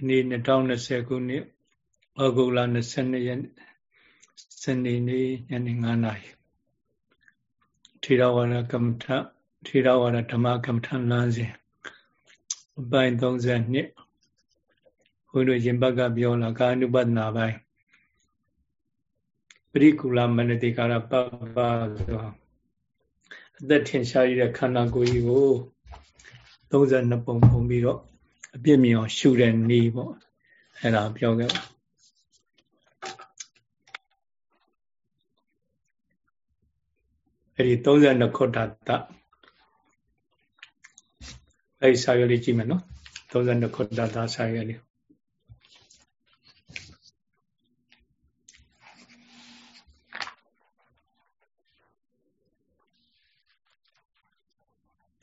ဒီနေ့2020ခုနှစ်ဩဂုတ်လ22ရက်စနေနေ့ညနေ9:00နာရီထေရဝါဒကမ္မထထေရဝါဒဓမ္မကမ္မထလမ်းစဉ်အပိုင်း32ဘုန်းတို့ရင်ဘက်ကပြောလာကာနုပဒနာပိုင်းပရိကူလမနတိကာရပပဆိုအသက်ထင်ရှားရတဲ့ခန္ဓာကိုယ်ကြီးကို32ပုံပုံပြီးတော့ အပြစ်မြင်အောင်ရှုတဲ့နေပေါ့အဲ့ဒါပြောခဲ့ပါအဲ့ဒီ32ခုတ္တတအဲ့ဒီစာရွက်လေးကြည့်မယ်နော်32ခုတ္တတစာရွက်လေး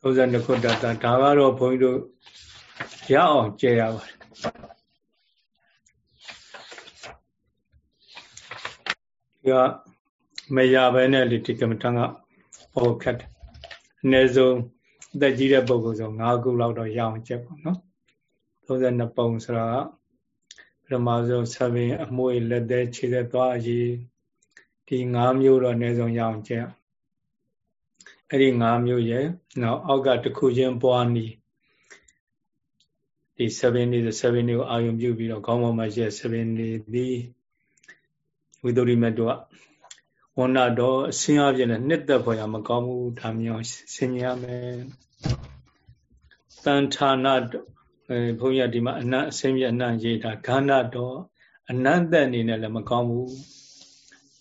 32ခုတ္တတဒါကတော့ဘုန်းကြီးတို့ ရအောင်ကြဲရပါတယ်ဒီကမရဘဲနဲ့လေဒီကမ္မထံကပေါ်ခတ်တယ်အနည်းဆုံးအသက်ကြီးတဲ့ပုဂ္ဂိုလ်ဆို၅ခုလောက်တော့ရအောင်ကြက်ပေါ့နော်32ပုံဆိုတာပထမဆုံးဆပင်အမွေလက်သေးခြေသက်သွားအရေးဒီ၅မျိုးတော့အနည်းဆုံးရအောင်ကြက်အဲ့ဒီ၅မျိုးရဲ့နောက်အောက်ကတစ်ခုချင်းပွားနီး ဒီ7 days 7 days ကိုအာယုံပြုပြီးတော့ခေါင်းပေါ်မှာရှိတဲ့7 days ဒီဝိသုရိမတ်တို့ကဝဏတော်အစင်းအပြည့်နဲ့နှစ်သက်ဖွယ်ရမကောင်းဘူးဒါမျိုးဆင်ញရမယ်တန်ဌာနအဲဘုန်းကြီးဒီမှာအနတ်အစင်းပြအနတ်ရေးတာဂန္ဓတော်အနတ်သက်အနေနဲ့လည်းမကောင်းဘူး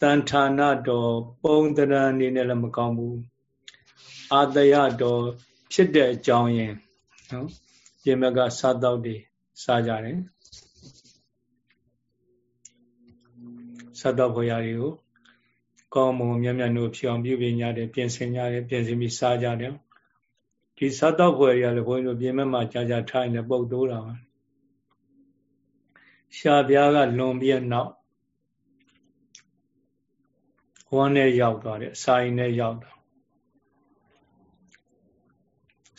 တန်ဌာနတော်ပုံတရံအနေနဲ့လည်းမကောင်းဘူးအာတယတော်ဖြစ်တဲ့အကြောင်းရင်းနော် ပြင်မကစားတော့တွေစားကြတယ်စားတော့ဘုရားတွေကိုကောင်းမွန်မြတ်မြတ်တို့ဖြစ်အောင်ပြုပြင်ကြတယ်ပြင်ဆင်ကြတယ်ပြင်ဆင်ပြီးစားကြတယ်ဒီစားတော့ဘုရားတွေလည်းဘုန်းကြီးတို့ပြင်မမှာကြာကြာထိုင်နေပုတ်တိုးတာပါရှားပြားကလွန်ပြီးနောက်ဝမ်းနဲ့ရောက်သွားတယ်စာရင်နဲ့ရောက်တာ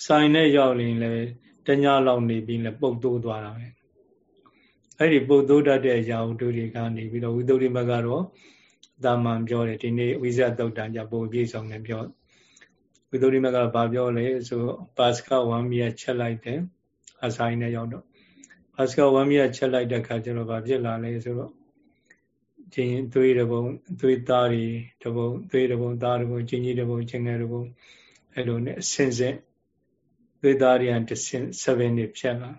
စာရင်နဲ့ရောက်ရင်လည်း တညလောက်နေပြီးလည်းပုတ်တိုးသွားတာပဲအဲ့ဒီပုတ်တိုးတတ်တဲ့အရာတို့တွေကနေပြီးတော့ဝိသုဒ္ဓိမကတော့တာမန်ပြောတယ်ဒီနေ့ဝိဇ္ဇတုတ်တန်ကြပုံပြည့်စုံတယ်ပြောဝိသုဒ္ဓိမကဘာပြောလဲဆိုပါစကဝမ်မီယချက်လိုက်တယ်အဆိုင်နဲ့ရောက်တော့ပါစကဝမ်မီယချက်လိုက်တဲ့ခါကျတော့ဘာဖြစ်လာလဲဆိုတော့ချင်းသွေးတပုံသွေးသားတွေတပုံသွေးတပုံသားတပုံချင်းကြီးတပုံချင်းငယ်တပုံအဲ့လိုနဲ့အစင်စင် သွေးသားတွေကတစ်ဆင့်7နေဖြတ်လာ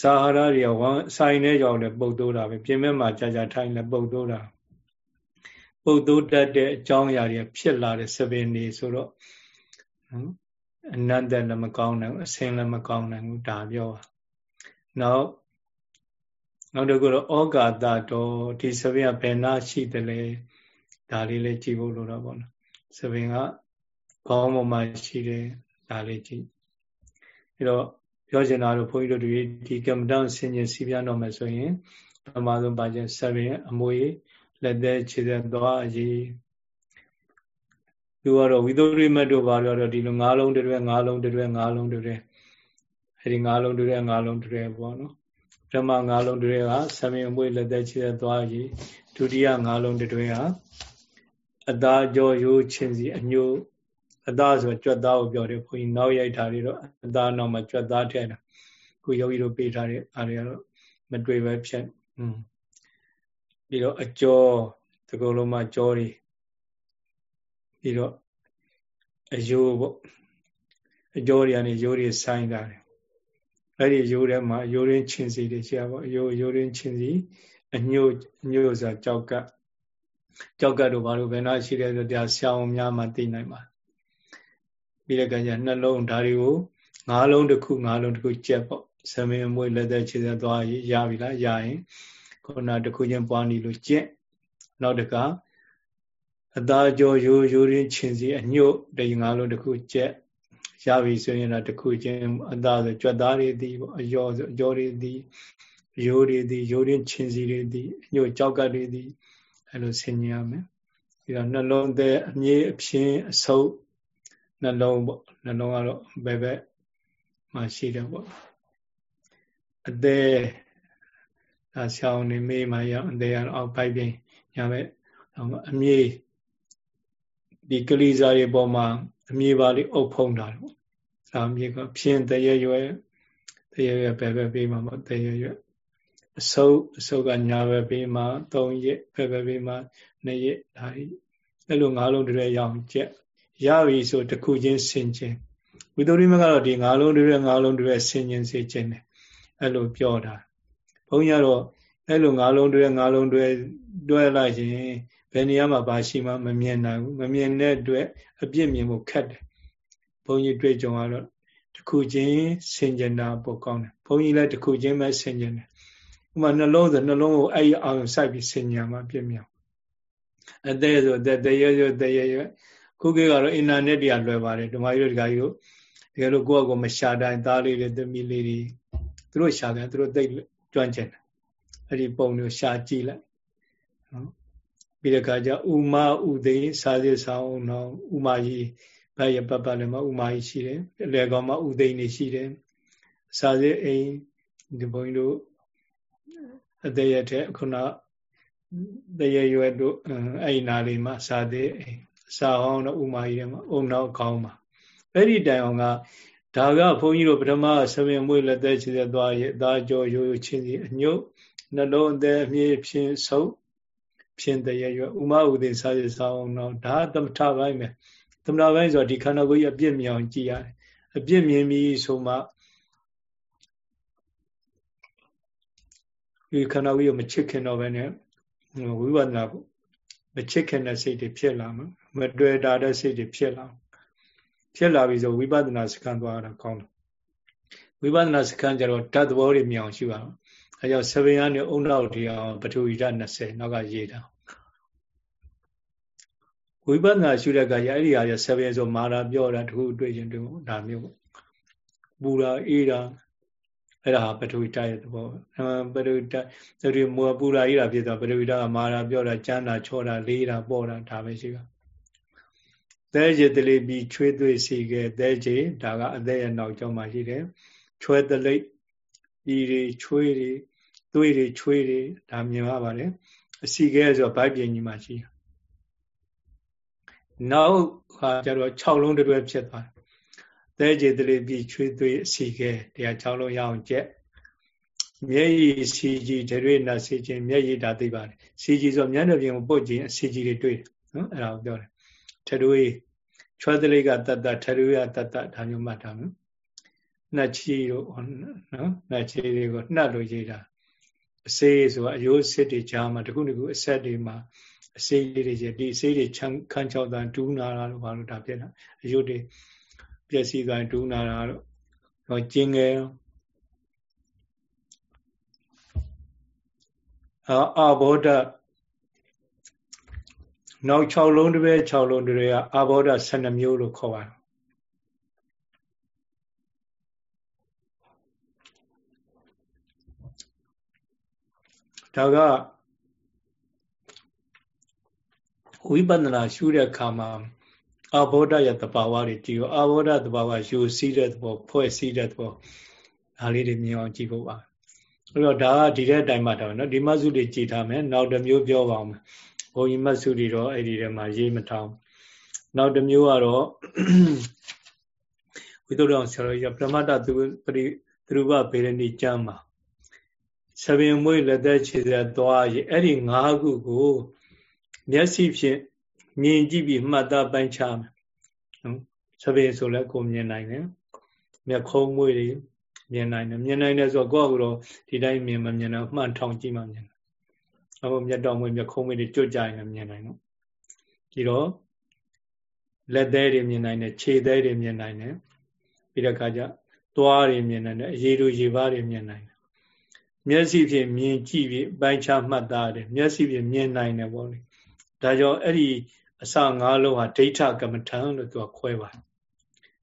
စာဟာရတွေကဝမ်းဆိုင်နဲ့ရောက်တဲ့ပုတ်တိုးတာပဲပြင်မဲ့မှာကြာကြာထိုင်လဲပုတ်တိုးတာပုတ်တိုးတတ်တဲ့အကြောင်းအရာတွေဖြစ်လာတဲ့7နေဆိုတော့နော်အနတ္တလည်းမကောင်းနိုင်ဘူးအစင်လည်းမကောင်းနိုင်ဘူးဒါပြောပါနောက်နောက်တစ်ခုတော့ဩကာသတော်ဒီစပင်ကဘယ်နာရှိတယ်လဲဒါလေးလည်းကြည့်ဖို့လိုတော့ပေါ့နော်စပင်က ခေါင်းပေါ်မှာရှိတယ်ဒါလေးကြည့်အဲတော့ပြောချင်တာတော့ဘုန်းကြီးတို့ဒီဒီကမ္မဋ္ဌာန်းဆင်ញင်စီးပြတော့မယ်ဆိုရင်ပထမဆုံးပါခြင်း7ရင်အမွေလက်သက်ခြေသက်သွားအရေးသူကတော့ဝိသုရိမတ်တို့ဘာလို့တော့ဒီလို၅လုံးတွဲ၅လုံးတွဲ၅လုံးတွဲအဲဒီ၅လုံးတွဲ၅လုံးတွဲပေါ့နော်ပထမ၅လုံးတွဲက7ရင်အမွေလက်သက်ခြေသက်သွားအရေးဒုတိယ၅လုံးတွဲကအသာကြောရိုးချင်းစီအညို့ အသားဆိုကြွက်သားကိုပြောတယ်ခွင်နောက်ရိုက်တာတွေတော့အသားနောက်မှာကြွက်သားထည့်တာခုယောဂီတို့ပေးထားတဲ့အားတွေကတော့မတွေ့ပဲဖြစ်อืมပြီးတော့အကျော်ဒီကုလုံးမှာကြောတွေပြီးတော့အယိုးပေါ့အကျော်တွေကနေယိုးတွေဆိုင်တာတယ်အဲ့ဒီယိုးထဲမှာယိုးရင်းချင်းစီတွေရှိရပါအယိုးယိုးရင်းချင်းစီအညို့ညို့ဆိုကြောက်ကကြောက်ကတို့ဘာလို့ဘယ်နာရှိတယ်ဆိုတရားဆရာအောင်များမှသိနိုင်ပါ ပြီးတဲ့ကကြနှလုံးဓာတွေကိုငါးလုံးတစ်ခုငါးလုံးတစ်ခုကြက်ပေါ့ဆမင်းမွေးလက်သက်ခြေသက်သွားရပြီလားရရင်ခုနတစ်ခုချင်းပွားနေလို့ကြက်နောက်တကအသားကြောရိုးရိုးရင်းချင်းစီအညို့တငါးလုံးတစ်ခုကြက်ရပြီဆိုရင်တော့တစ်ခုချင်းအသားဆိုကြွက်သားတွေသည်ပေါ့အယောဆိုအကျော်တွေသည်ရိုးတွေသည်ရိုးရင်းချင်းစီတွေသည်အညို့ကြောက်ကတွေသည်အဲ့လိုဆင်ញရမယ်ပြီးတော့နှလုံးသားအမြင့်အဖြင်းအဆုပ် နှလုံးပေါ့နှလုံးကတော့ဘယ်ဘက်မှာရှိတယ်ပေါ့အသေးဒါဆောင်းနေမေးမှရအသေးရအောက်ပိုက်ပြင်ညာမဲ့အမြေဒီကလေးစားတွေပေါ်မှာအမြေပါလေးအုပ်ဖုံးတာတော့ဒါအမြေကဖြင်းတရရွယ်တရရွယ်ပဲပဲပေးမှာပေါ့တရရွယ်အစုပ်အစုပ်ကညာပဲပေးမှာ၃ရက်ပဲပဲပေးမှာ၂ရက်ဒါအဲ့လိုငါးလုံးတည်းရအောင်ကြက် ရပြီဆိုတခုချင်းဆင်ခြင်းဝိသုရိမကတော့ဒီငါးလုံးတည်းငါးလုံးတည်းဆင်ခြင်းစေခြင်းတယ်အဲ့လိုပြောတာဘုန်းကြီးကတော့အဲ့လိုငါးလုံးတည်းငါးလုံးတည်းတွဲလိုက်ရင်ဘယ်နေရာမှာဘာရှိမှမမြင်နိုင်ဘူးမမြင်တဲ့အတွက်အပြစ်မြင်ဖို့ခက်တယ်ဘုန်းကြီးတွေ့ကြုံကတော့တခုချင်းဆင်ကျင်တာပိုကောင်းတယ်ဘုန်းကြီးလည်းတခုချင်းပဲဆင်ကျင်တယ်ဥမာနှလုံးဆိုနှလုံးကိုအဲ့ဒီအောင်စိုက်ပြီးဆင်ញံမှာပြည့်မြောက်အသေးဆိုအသက်တရရတရရ ခုခေတ်ကတော့အင်တာနက်တွေကလွယ်ပါတယ်ဓမ္မကြီးတို့ဒကာကြီးတို့တကယ်လို့ကိုယ့်အကိုမရှာတိုင်းသားလေးတွေသမီးလေးတွေသူတို့ရှာတယ်သူတို့သိကျွမ်းကျင်တယ်အဲ့ဒီပုံတွေကိုရှာကြည့်လိုက်နော်ပြီးတဲ့အခါကျဥမဥသိစာစစ်ဆောင်တော့ဥမာကြီးဘက်ရပတ်ပတ်လည်းမဥမာကြီးရှိတယ်အလေကောင်မှာဥသိနေရှိတယ်စာစစ်အိမ်ဒီဘုန်းကြီးတို့အသေးရတဲ့ခုနတရရွယ်တို့အဲ့နာလေးမှာစာသေး စာဟောင်းတော့ဥမာကြီးထဲမှာအုံနောက်ကောင်းမှာအဲ့ဒီတိုင်အောင်ကဒါကဘုန်းကြီးတို့ပထမဆပင်မွေးလက်သက်ချစ်သွားရဲ့အသားကြောရိုးရိုးချင်းစီအညုတ်နှလုံးအသက်အမြင့်ဖြင့်ဆုပ်ဖြင့်တရရွယ်ဥမဥဒေစာရစာအောင်တော့ဒါသမထပိုင်းပဲသမထပိုင်းဆိုတော့ဒီခန္ဓာကိုယ်ကြီးအပြစ်မြောင်ကြည့်ရတယ်အပြစ်မြင်ပြီးဆိုမှဒီခန္ဓာကိုယ်ကိုမချစ်ခင်တော့ဘဲနဲ့ဝိပဿနာကိုမချစ်ခင်တဲ့စိတ်တွေဖြစ်လာမှာ မတွေ့တာတဲ့စိတ်တွေဖြစ်လာဖြစ်လာပြီဆိုဝိပဿနာစခန်းသွားတာကောင်းတယ်ဝိပဿနာစခန်းကျတော့ဓာတ်သဘောတွေမြင်အောင်ရှိပါတော့အဲကြောင့်ဆဗင်ကနေအုံနောက်တီအောင်ပထဝီဓာတ်20နောက်ကရေးတာဝိပဿနာရှုတဲ့အခါကျအဲ့ဒီဟာကျဆဗင်ဆိုမာတာပြောတာတခုတွေ့ရင်တွေ့ဒါမျိုးပေါ့ပူတာအေးတာအဲ့ဒါပထဝီဓာတ်ရဲ့သဘောပထဝီဓာတ်သူမောပူရာကြီးတာဖြစ်သွားပထဝီဓာတ်ကမာတာပြောတာကျမ်းတာချောတာလေးတာပေါ့တာဒါပဲရှိတာ သဲကျေတလေးပြီးချွေးသွေးစီခဲ့သဲကျေဒါကအသက်ရဲ့နောက်ကျောင်းမှာရှိတယ်ချွဲတလိပ်ပြီးတွေချွေးတွေသွေးတွေချွေးတွေဒါမြင်ရပါတယ်အစီခဲဆိုတော့ဗိုက်ပြင်ကြီးမှာရှိတယ်နောက်ဟာကျတော့6လုံးတွဲဖြစ်သွားတယ်သဲကျေတလေးပြီးချွေးသွေးအစီခဲတရား6လုံးရအောင်ကျက်မျက်ရည်စီကြီးတရွေနာစီခြင်းမျက်ရည်ဒါသိပါတယ်စီကြီးဆိုမျက်နှာပြင်ကိုပုတ်ခြင်းအစီကြီးတွေတွေ့တယ်နော်အဲ့ဒါကိုပြောတယ် ထရွေးချွဲတလေးကတတ်တထရွေးကတတ်တဒါမျိုးမှတ်ထားမယ်နှက်ချီတို့နော်နှက်ချီတွေကိုနှက်လို့ရေးတာအစေးဆိုတာအယိုးစစ်တွေကြားမှာတခုတခုအဆက်တွေမှာအစေးလေးတွေဒီအစေးတွေချမ်းခန်းချောက်တန်ဒူးနာတာလို့ဘာလို့ဒါဖြစ်တာအယိုးတွေပျက်စီးသွားဒူးနာတာတော့ဟောကျင်းငယ်အာအဘောဓ နောက်6လုံးတစ်ပဲ6လုံးတွေကအာဘောဓ12မျိုးလို့ခေါ်ပါတယ်ဒါကဝိပဿနာရှုတဲ့အခါမှာအဘောဓရဲ့တဘာဝတွေကြည့်ရောအဘောဓတဘာဝယူစည်းတဲ့သဘောဖွဲ့စည်းတဲ့သဘောဒါလေးတွေမြင်အောင်ကြည့်ဖို့ပါအဲ့တော့ဒါကဒီတဲ့အတိုင်းမှတော့နော်ဒီမဆုတွေကြည်ထားမယ်နောက်တစ်မျိုးပြောပါအောင် ဘုံကြီးမဆုတွေတော့အဲ့ဒီထဲမှာရေးမထောင်နောက်တစ်မျိုးကတော့ဝိသုဒ္ဓအောင်ဆရာတော်ကြီးပရမတ္တသူပရိသူရဘဗေရဏီကျမ်းမှာဆပင်မွေးလက်သက်ခြေသက်သွားရအဲ့ဒီ၅ခုကို မျက်စိဖြင့်မြင်ကြည့်ပြီးမှတ်သားပိုင်းခြားမယ်နော်ဆပင်ဆိုလည်းကိုမြင်နိုင်တယ်မျက်ခုံးမွေးတွေမြင်နိုင်တယ်မြင်နိုင်တယ်ဆိုတော့ကိုယ့်ကတော့ဒီတိုင်းမြင်မမြင်တော့မှန်ထောင်ကြည့်မှမြင်တယ် အခုမျက်တော်မွေးမျက်ခုံးမွေးတွေကြွကြရင်လည်းမြင်နိုင်တော့ဒီတော့လက်သေးတွေမြင်နိုင်တယ်ခြေသေးတွေမြင်နိုင်တယ်ပြီးတဲ့အခါကျသွားတွေမြင်နိုင်တယ်အရေးတို့ရေပါးတွေမြင်နိုင်တယ်မျက်စိဖြင့်မြင်ကြည့်ပြီးပိုင်းခြားမှတ်သားတယ်မျက်စိဖြင့်မြင်နိုင်တယ်ပေါ့လေဒါကြောင့်အဲ့ဒီအစငါးလုံးဟာဒိဋ္ဌကမ္မထံလို့သူကခွဲပါတယ်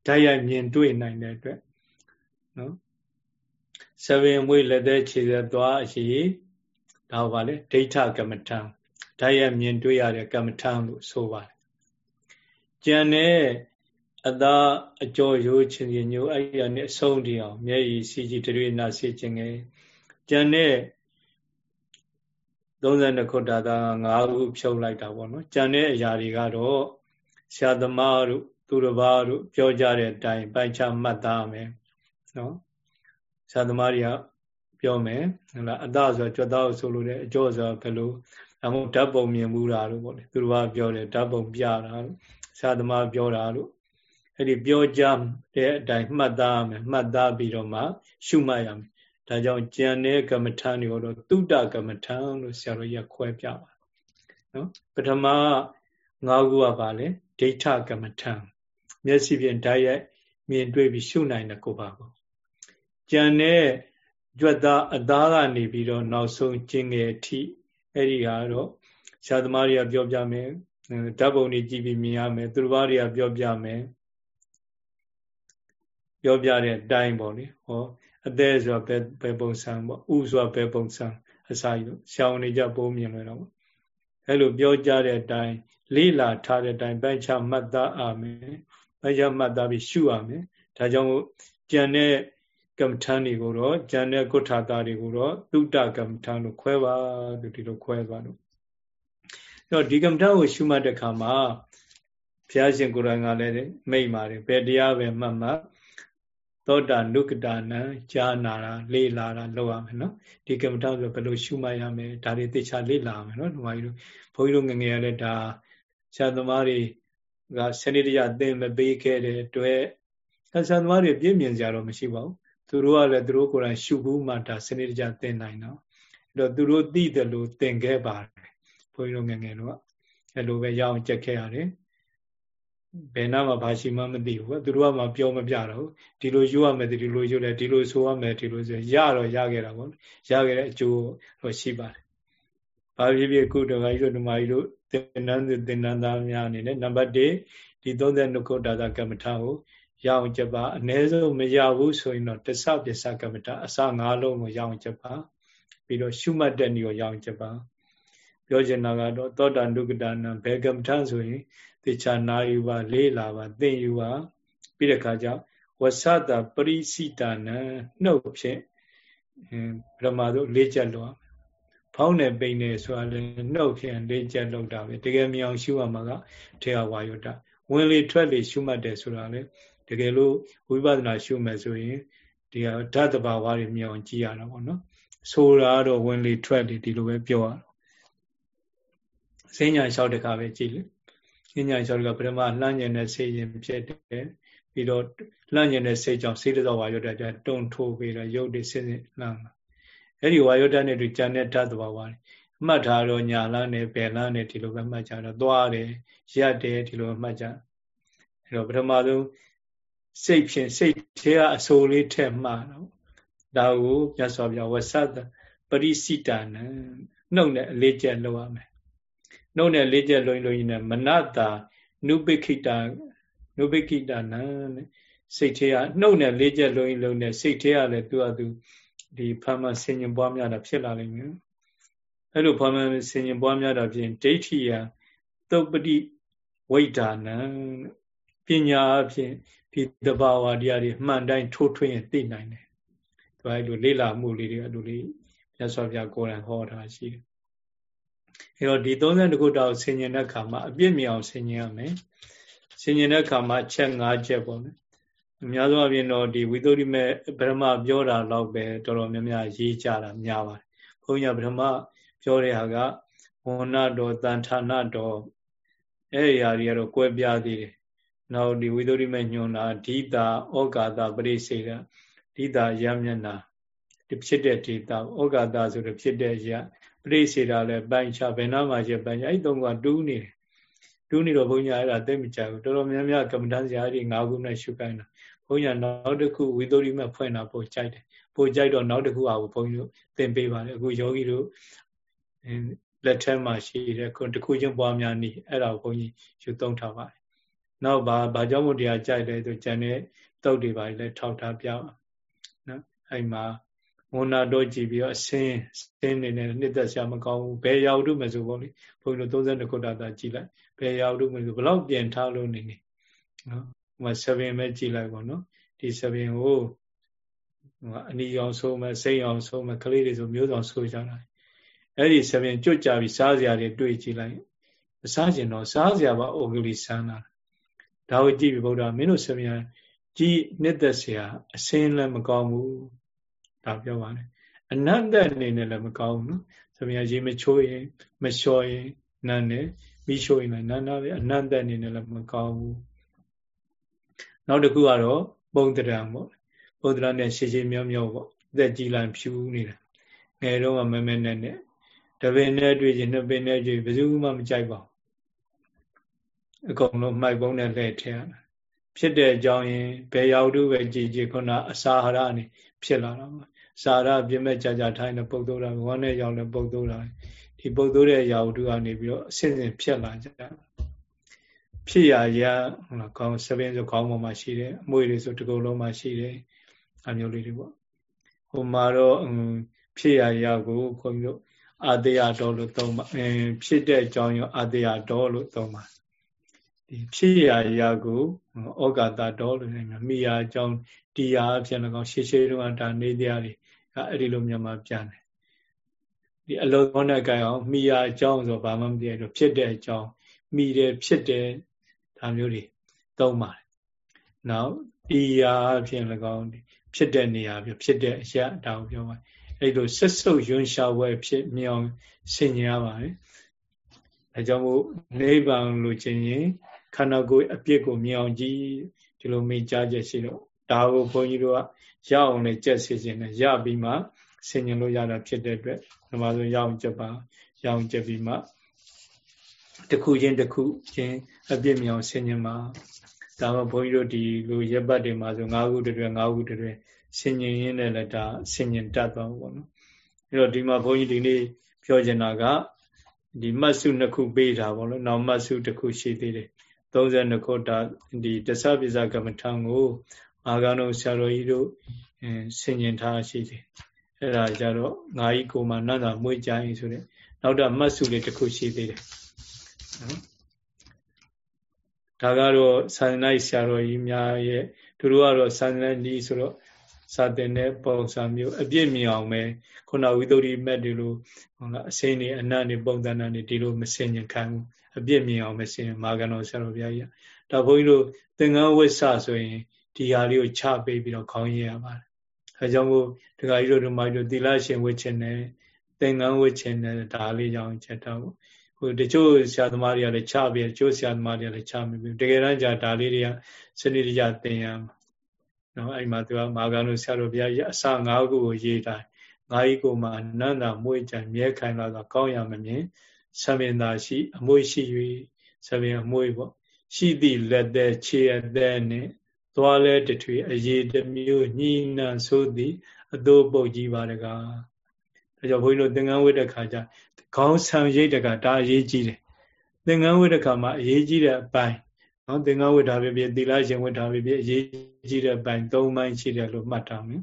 ဓာတ်ရိုက်မြင်တွေ့နိုင်တဲ့အတွက်နော်ဆဗင်မွေးလက်သက်ခြေသက်သွားအရှိ ဒါပါလေဒိဋ္ဌကမ္မထံဓာတ်ရိုက်မြင်တွေ့ရတဲ့ကမ္မထံလို့ဆိုပါတယ်ကျန်တဲ့အသားအကျော်ရိုးချင်းချင်းညိုအဲ့ဒီကနေအဆုံးတည်းအောင်မျက်ရည်စီကြီးတရွေနာစီခြင်းငယ်ကျန်တဲ့32ခုတာသာ5ခုဖြုတ်လိုက်တာပေါ့နော်ကျန်တဲ့အရာတွေကတော့ဆရာသမားတို့သူတစ်ပါးတို့ပြောကြတဲ့အတိုင်းပိုင်ချမှတ်သားမယ်နော်ဆရာသမားတွေက ပြောမယ်ဟုတ်လားအသားဆိုကြွက်သားဆိုလို့လည်းအကျော်ဆိုဘယ်လိုအမှုဓာတ်ပုံမြင်မှုတာတို့ပေါ့လေသူတစ်ပါးပြောတယ်ဓာတ်ပုံပြတာတို့ဆရာသမားပြောတာတို့အဲ့ဒီပြောကြတဲ့အတိုင်းမှတ်သားမယ်မှတ်သားပြီးတော့မှ ရှုမှတ်ရမယ်ဒါကြောင့်ကြံတဲ့ကမ္မထန်တွေကိုတော့တုဒ္ဒကမ္မထန်လို့ဆရာတော်ကြီးခွဲပြပါနော်ပထမ၅ခုကပါလေဒိဋ္ဌကမ္မထန်မျက်စိဖြင့်ဓာတ်ရိုက်မြင်တွေ့ပြီးရှုနိုင်တဲ့ကိုပါကိုကြံတဲ့ ကြွက်သားအသားကနေပြီးတော့နောက်ဆုံးကျင်ငယ်အထိအဲ့ဒီဟာတော့ဆရာသမားတွေကပြောပြမယ်ဓာတ်ပုံတွေကြည့်ပြီးမြင်ရမယ်သူတို့ဘာတွေကပြောပြမယ်ပြောပြတဲ့အတိုင်းပေါ့လေဟောအသေးဆိုတာဘယ်ဘယ်ပုံစံပေါ့ဥဆိုတာဘယ်ပုံစံအစာကြီးလို့ရှောင်းနေကြပုံမြင်လွယ်တော့အဲ့လိုပြောကြတဲ့အတိုင်းလေးလာထားတဲ့အတိုင်းပိုက်ချမှတ်သားအာမယ်ပိုက်ချမှတ်သားပြီးရှုရမယ်ဒါကြောင့်ကြံတဲ့ ကမ္မထန်တွေကိုတော့ကြံတဲ့ကုဋ္ဌာတာတွေကိုတော့သုတကမ္မထန်လို့ခွဲပါလို့ဒီလိုခွဲသွားလို့အဲ့တော့ဒီကမ္မထန်ကိုရှုမှတ်တဲ့ခါမှာဘုရားရှင်ကိုယ်တိုင်ကလည်းမိတ်ပါတယ်ဘယ်တရားပဲမှတ်မှတ်သောတာနုကတာနံကြာနာတာလေ့လာတာလုပ်ရမယ်နော်ဒီကမ္မထာဆိုဘယ်လိုရှုမှတ်ရမလဲဒါတွေသိချာလေ့လာရမယ်နော်ဒီမှာကြီးတို့ဘုန်းကြီးတို့ငငယ်ရတဲ့ဒါဆရာသမားတွေကစနစ်တကျသင်မပေးခဲ့တဲ့တွေ့ဆရာသမားတွေပြည့်မြင်ကြတော့မရှိပါဘူး သူတို့ကလည်းသူတို့ကိုယ်တိုင်ရှုဘူးမှဒါစနစ်တကျသင်နိုင်တော့အဲ့တော့သူတို့သိတယ်လို့သင်ခဲ့ပါတယ်ဘုန်းကြီးတို့ငငယ်တို့ကအဲ့လိုပဲရအောင်ကြက်ခဲ့ရတယ်ဘယ်နာမှာဘာရှိမှမသိဘူးသူတို့ကမှပြောမပြတော့ဒီလိုယူရမယ်ဒီလိုယူတယ်ဒီလိုဆိုရမယ်ဒီလိုဆိုရတော့ရခဲ့တာပေါ့ရခဲ့တဲ့အကျိုးတော့ရှိပါတယ်ဘာဖြစ်ဖြစ်ခုတော်ကြီးတို့ဓမ္မကြီးတို့သင်္นานသင်္นานသားများအနေနဲ့နံပါတ်1ဒီ32ခုဒါသာကမ္မထာကို ရအောင်ချက်ပါအ ਨੇ ဆုံးမရဘူးဆိုရင်တော့တစ္ဆပစ္စကမ္မထာအစ၅လုံးကိုရအောင်ချက်ပါပြီးတော့ရှုမှတ်တဲ့နည်းကိုရအောင်ချက်ပါပြောချင်တာကတော့သောတာနုကတနာဘေကမ္မထာဆိုရင်တေချာနာယူပါလေးလာပါသင်ယူပါပြီးတဲ့အခါကျဝဆတာပရိစိတာနံနှုတ်ဖြင့်ပရမတို့လေးချက်လို့ဖောင်းနေပိန်နေဆိုတာလေနှုတ်ဖြင့်လေးချက်လောက်တာပဲတကယ်မြောင်ရှုရမှာကထေရဝါယုတဝင်လေထွက်လေရှုမှတ်တယ်ဆိုတာလေ တကယ်လို့ဝိပဿနာရှုမယ်ဆိုရင်ဒီဟာဓာတ်တဘာဝတွေမြောင်ကြည့်ရတာပေါ့နော်ဆိုတာတော့ဝင်လေထွက်လေဒီလိုပဲပြောရစဉ္ညာလျှောက်တခါပဲကြည့်လေဉာဏ်လျှောက်ကပထမလှမ်းကျင်တဲ့စိတ်ရင်ဖြစ်တယ်ပြီးတော့လှမ်းကျင်တဲ့စိတ်ကြောင့်စိတ်တော်ဝါယောတကြတုံထိုးပြီးတော့ရုပ်တွေစစ်စစ်လှမ်းအဲ့ဒီဝါယောတနဲ့တူကြံတဲ့ဓာတ်တော်ဝါတယ်အမှတ်ထားတော့ညာလန်းနဲ့ပယ်လန်းနဲ့ဒီလိုပဲမှတ်ကြတော့သွားတယ်ရက်တယ်ဒီလိုမှတ်ကြအဲ့တော့ပထမဆုံး စိတ်ဖြင့်စိတ်ထဲကအဆိုးလေးထက်မှတော့ဒါကိုမြတ်စွာဘုရားဝဆတ်ပရိစိတနံနှုတ်နဲ့အလေးကျက်လုပ်ရမယ်နှုတ်နဲ့လေးချက်လုံးလုံးရင်မနတာနုပိခိတာနုပိခိတာနံစိတ်ထဲကနှုတ်နဲ့လေးချက်လုံးလုံးနဲ့စိတ်ထဲကလည်းသူ့အတူဒီဖမ်းမဆင်ញင်ပွားများတာဖြစ်လာလိမ့်မယ်အဲ့လိုဖမ်းမဆင်ញင်ပွားများတာဖြင့်ဒိဋ္ဌိယသုပ္ပတိဝိဒါနံပညာအဖြစ် ဒီတဘာဝတရားတွေမှန်တိုင်းထိုးထွင်းရင်သိနိုင်တယ်။ဒါအဲ့လိုလေ့လာမှုလေးတွေအဲ့လိုလေးမြတ်စွာဘုရားကိုယ်တိုင်ဟောတာရှိတယ်အဲတော့ဒီ32ခုတောက်ဆင်ញင်တဲ့ခါမှာအပြစ်မြောင်ဆင်ញင်ရမယ်ဆင်ញင်တဲ့ခါမှာချက်၅ချက်ပေါ့နော်အများဆုံးအပြင်တော့ဒီဝိသုဒ္ဓိမေဗြဟ္မပြောတာတော့ပဲတော်တော်များများရေးကြတာများပါတယ်ဘုန်းကြီးကဗြဟ္မပြောတဲ့ဟာကဝဏတော်တန်ဌာနတော်အဲ့ဒီဟာတွေကတော့ကွဲပြားသေးတယ် နောက်ဒီဝိသုဒ္ဓိမေညွန်တာဓိတာဩကာသပရိစေကဓိတာရမျက်နာဒီဖြစ်တဲ့ဓိတာဩကာသဆိုတဲ့ဖြစ်တဲ့ရပရိစေတာလည်းပိုင်းခြားဘယ်နာမှာရှိပိုင်းခြားအဲ့သုံးကတူးနေတယ်တူးနေတော့ဘုန်းကြီးအဲ့ဒါသိမကြဘူးတော်တော်များများကမ္မဋ္ဌာန်းစရာတွေ၅ခုနဲ့ရှုခိုင်းတာဘုန်းကြီးနောက်တစ်ခုဝိသုရိမဖွင့်တာပို့ကြိုက်တယ်ပို့ကြိုက်တော့နောက်တစ်ခုအာကိုဘုန်းကြီးတို့သင်ပေးပါတယ်အခုယောဂီတို့လက်ထက်မှာရှိတဲ့ခုတစ်ခုချင်းပွားများနည်းအဲ့ဒါကိုဘုန်းကြီးယူသုံးထားပါတယ် နောက်ဘာဘာကြောင့်မို့တရားကြိုက်လဲဆိုကျန်တဲ့တုတ်တွေပါလဲထောက်ထားပြပါနော်အဲ့မှာဝဏတော့ကြည့်ပြီးတော့အစင်းစင်းနေနဲ့နှစ်သက်ဆရာမကောင်းဘူးဘယ်ရောက်တို့မယ်ဆိုပေါ့လေဘုန်းကြီးတို့32ခုတာတာကြည့်လိုက်ဘယ်ရောက်တို့မယ်ဆိုဘလောက်ပြန်ထားလို့နေနေနော်ဟိုဆပင်ပဲကြည်လိုက်ပေါ့နော်ဒီဆပင်ကိုအနီအောင်ဆုံးမဲ့စိတ်အောင်ဆုံးမဲ့ကလေးတွေဆိုမျိုးတော်ဆိုကြတာအဲ့ဒီဆပင်ကြွကြပြီးစားစရာတွေတွေ့ကြည့်လိုက်မစားကျင်တော့စားစရာပါအိုကလေးဆန်းလာ ဒါကိုကြည့်ပြီးဗုဒ္ဓမင်းတို့ဆပင်ကြီးနှစ်သက်စရာအစင်းလည်းမကောင်းဘူးဒါပြောပါလေအနတ္တအနေနဲ့လည်းမကောင်းဘူးနော်ဆပင်ရေမချိုးရင်မလျှော်ရင်နန်းနဲ့မိရှိုးရင်လည်းနန်းနာပဲအနတ္တအနေနဲ့လည်းမကောင်းဘူးနောက်တစ်ခုကတော့ပုံတရံပေါ့ပုံတရံနဲ့ရှည်ရှည်မြောမြောပေါ့အသက်ကြီးလိုက်ဖြူနေတာငယ်တော့မှမမဲနဲ့နဲ့တပင်နဲ့တွေ့ရင်နှစ်ပင်နဲ့တွေ့ဘယ်သူမှမကြိုက်ပါဘူး အကုန်လုံးမှိုက်ပုံးနဲ့လှည့်ထည့်ရတာဖြစ်တဲ့အကြောင်းရင်ဘယ်ရောက်တုပဲကြည်ကြည်ခုနအစာဟာရနေဖြစ်လာတာပါစာရပြင်းမဲ့ကြာကြာထိုင်းတဲ့ပုတ်တိုးတာဝမ်းနဲ့ရောက်တဲ့ပုတ်တိုးတာဒီပုတ်တိုးတဲ့ရာဝတ္ထုကနေပြီးတော့အစဉ်စဉ်ဖြစ်လာကြတာဖြစ်ရရဟုတ်လားခေါင်းစပင်းဆိုခေါင်းပေါ်မှာရှိတယ်အမွေတွေဆိုတကုံလုံးမှာရှိတယ်အမျိုးလေးတွေပေါ့ဟိုမှာတော့ဖြစ်ရရကိုခွန်ကြီးတို့အာတယတော်လို့သုံးပါအင်းဖြစ်တဲ့အကြောင်းရောအာတယတော်လို့သုံးပါ ဒီဖြစ်ရရကိုဩကာသတော်လို့နေမှာမိယာအကြောင်းတရားအဖြစ်၎င်းရှေးရှေးတုန်းကဒါနေတရားတွေအဲ့ဒီလိုမြန်မာပြန်တယ်ဒီအလုံးစုံနဲ့ကြိုင်အောင်မိယာအကြောင်းဆိုဘာမှမသိရတော့ဖြစ်တဲ့အကြောင်းမိတယ်ဖြစ်တယ်ဒါမျိုးတွေသုံးပါတယ်နောက်တရားအဖြစ်၎င်းဖြစ်တဲ့နေရာပြဖြစ်တဲ့အရာဒါကိုပြောပါအဲ့လိုဆက်ဆုပ်ယွန်းရှာဝဲဖြစ်မြောင်ဆင်ញရပါတယ်အဲကြောင့်မို့နိဗ္ဗာန်လို့ခြင်းရင် ခန္ဓာကိုယ်အပြစ်ကိုမြောင်ကြည့်ဒီလိုမိကြားချက်ရှိတော့ဒါကိုဘုန်းကြီးတို့ကရအောင်လေကြက်စီခြင်းနဲ့ရပြီးမှဆင်ញင်လို့ရတာဖြစ်တဲ့အတွက်ဓမ္မဆိုရအောင်ကြက်ပါရအောင်ကြက်ပြီးမှတစ်ခုချင်းတစ်ခုချင်းအပြစ်မြောင်ဆင်ញင်မှာဒါမှဘုန်းကြီးတို့ဒီလိုရက်ပတ်တွေမှာဆို၅ခုတည်း၅ခုတည်းဆင်ញင်ရင်းနဲ့လည်းဒါဆင်ញင်တတ်သွားပေါ့နော်အဲ့တော့ဒီမှာဘုန်းကြီးဒီနေ့ပြောချင်တာကဒီမတ်စုနှစ်ခုပေးတာပေါ့နော်နောက်မတ်စုတစ်ခုရှိသေးတယ် 32ခုဒါဒီတသပိဇကမ္မထံကိုအာဂန္ဓုဆရာတော်ကြီးတို့ဆင်ញင်ထားရှိတယ်အဲ့ဒါကြတော့ငါကြီးကိုမှနတ်သာမွေးကြရင်ဆိုတဲ့နောက်တော့မတ်စုလေးတစ်ခုရှိသေးတယ်နော်ဒါကတော့ဆန္ဒနိုင်ဆရာတော်ကြီးများရဲ့သူတို့ကတော့ဆန္ဒနိုင်ဒီဆိုတော့စာတင်တဲ့ပုံစံမျိုးအပြည့်မြင်အောင်ပဲခုနဝိသုဒ္ဓိမက်တွေလိုဟုတ်လားအစင်းတွေအနတ်တွေပုံသဏ္ဍာန်တွေဒီလိုမစင်ញခံဘူး အပြည့်မြင်အောင်မစင်မာကန်တော်ဆရာတော်ဘုရားကြီးဒါဘုန်းကြီးတို့သင်္ကန်းဝိဆဆိုရင်ဒီဟာလေးကိုချပေးပြီးတော့ခေါင်းရရပါတယ်အဲကြောင့်မို့ဒကာကြီးတို့ဓမ္မကြီးတို့သီလရှင်ဝိခြင်းနဲ့သင်္ကန်းဝိခြင်းနဲ့ဒါလေးကြောင့်ချက်တော့ဟိုတချို့ဆရာသမားတွေကလည်းချပြီးတချို့ဆရာသမားတွေကလည်းချမပြီးတကယ်တမ်းကျဒါလေးတွေကစနစ်တကျသင်ရမှာနော်အဲ့မှာသူကမာဂန်တို့ဆရာတော်ဘုရားကြီးအစ၅ခုကိုရေးတာငါးကြီးကိုမှနန္တာမွေးကြမြဲခိုင်လာတော့ကောင်းရမမြင် ဆမင်သာရှိ အမွေရှိ၍ဆမင်အမွေပေါ့ရှိသည့်လက်သက်ခြေအသက်နဲ့သွားလဲတထွေအရေးတမျိုးညှိနှံဆိုသည်အသို့ပုတ်ကြီးပါတကားဒါကြောင့်ဘုန်းကြီးတို့သင်္ကန်းဝိတ္တခါကျခေါင်းဆံရိတ်တကဒါအရေးကြီးတယ်သင်္ကန်းဝိတ္တခါမှာအရေးကြီးတဲ့အပိုင်းနော်သင်္ကန်းဝိတ္တာပဲဖြစ်သီလရှင်ဝိတ္တာပဲဖြစ်အရေးကြီးတဲ့အပိုင်း၃ပိုင်းရှိတယ်လို့မှတ်ထားမယ်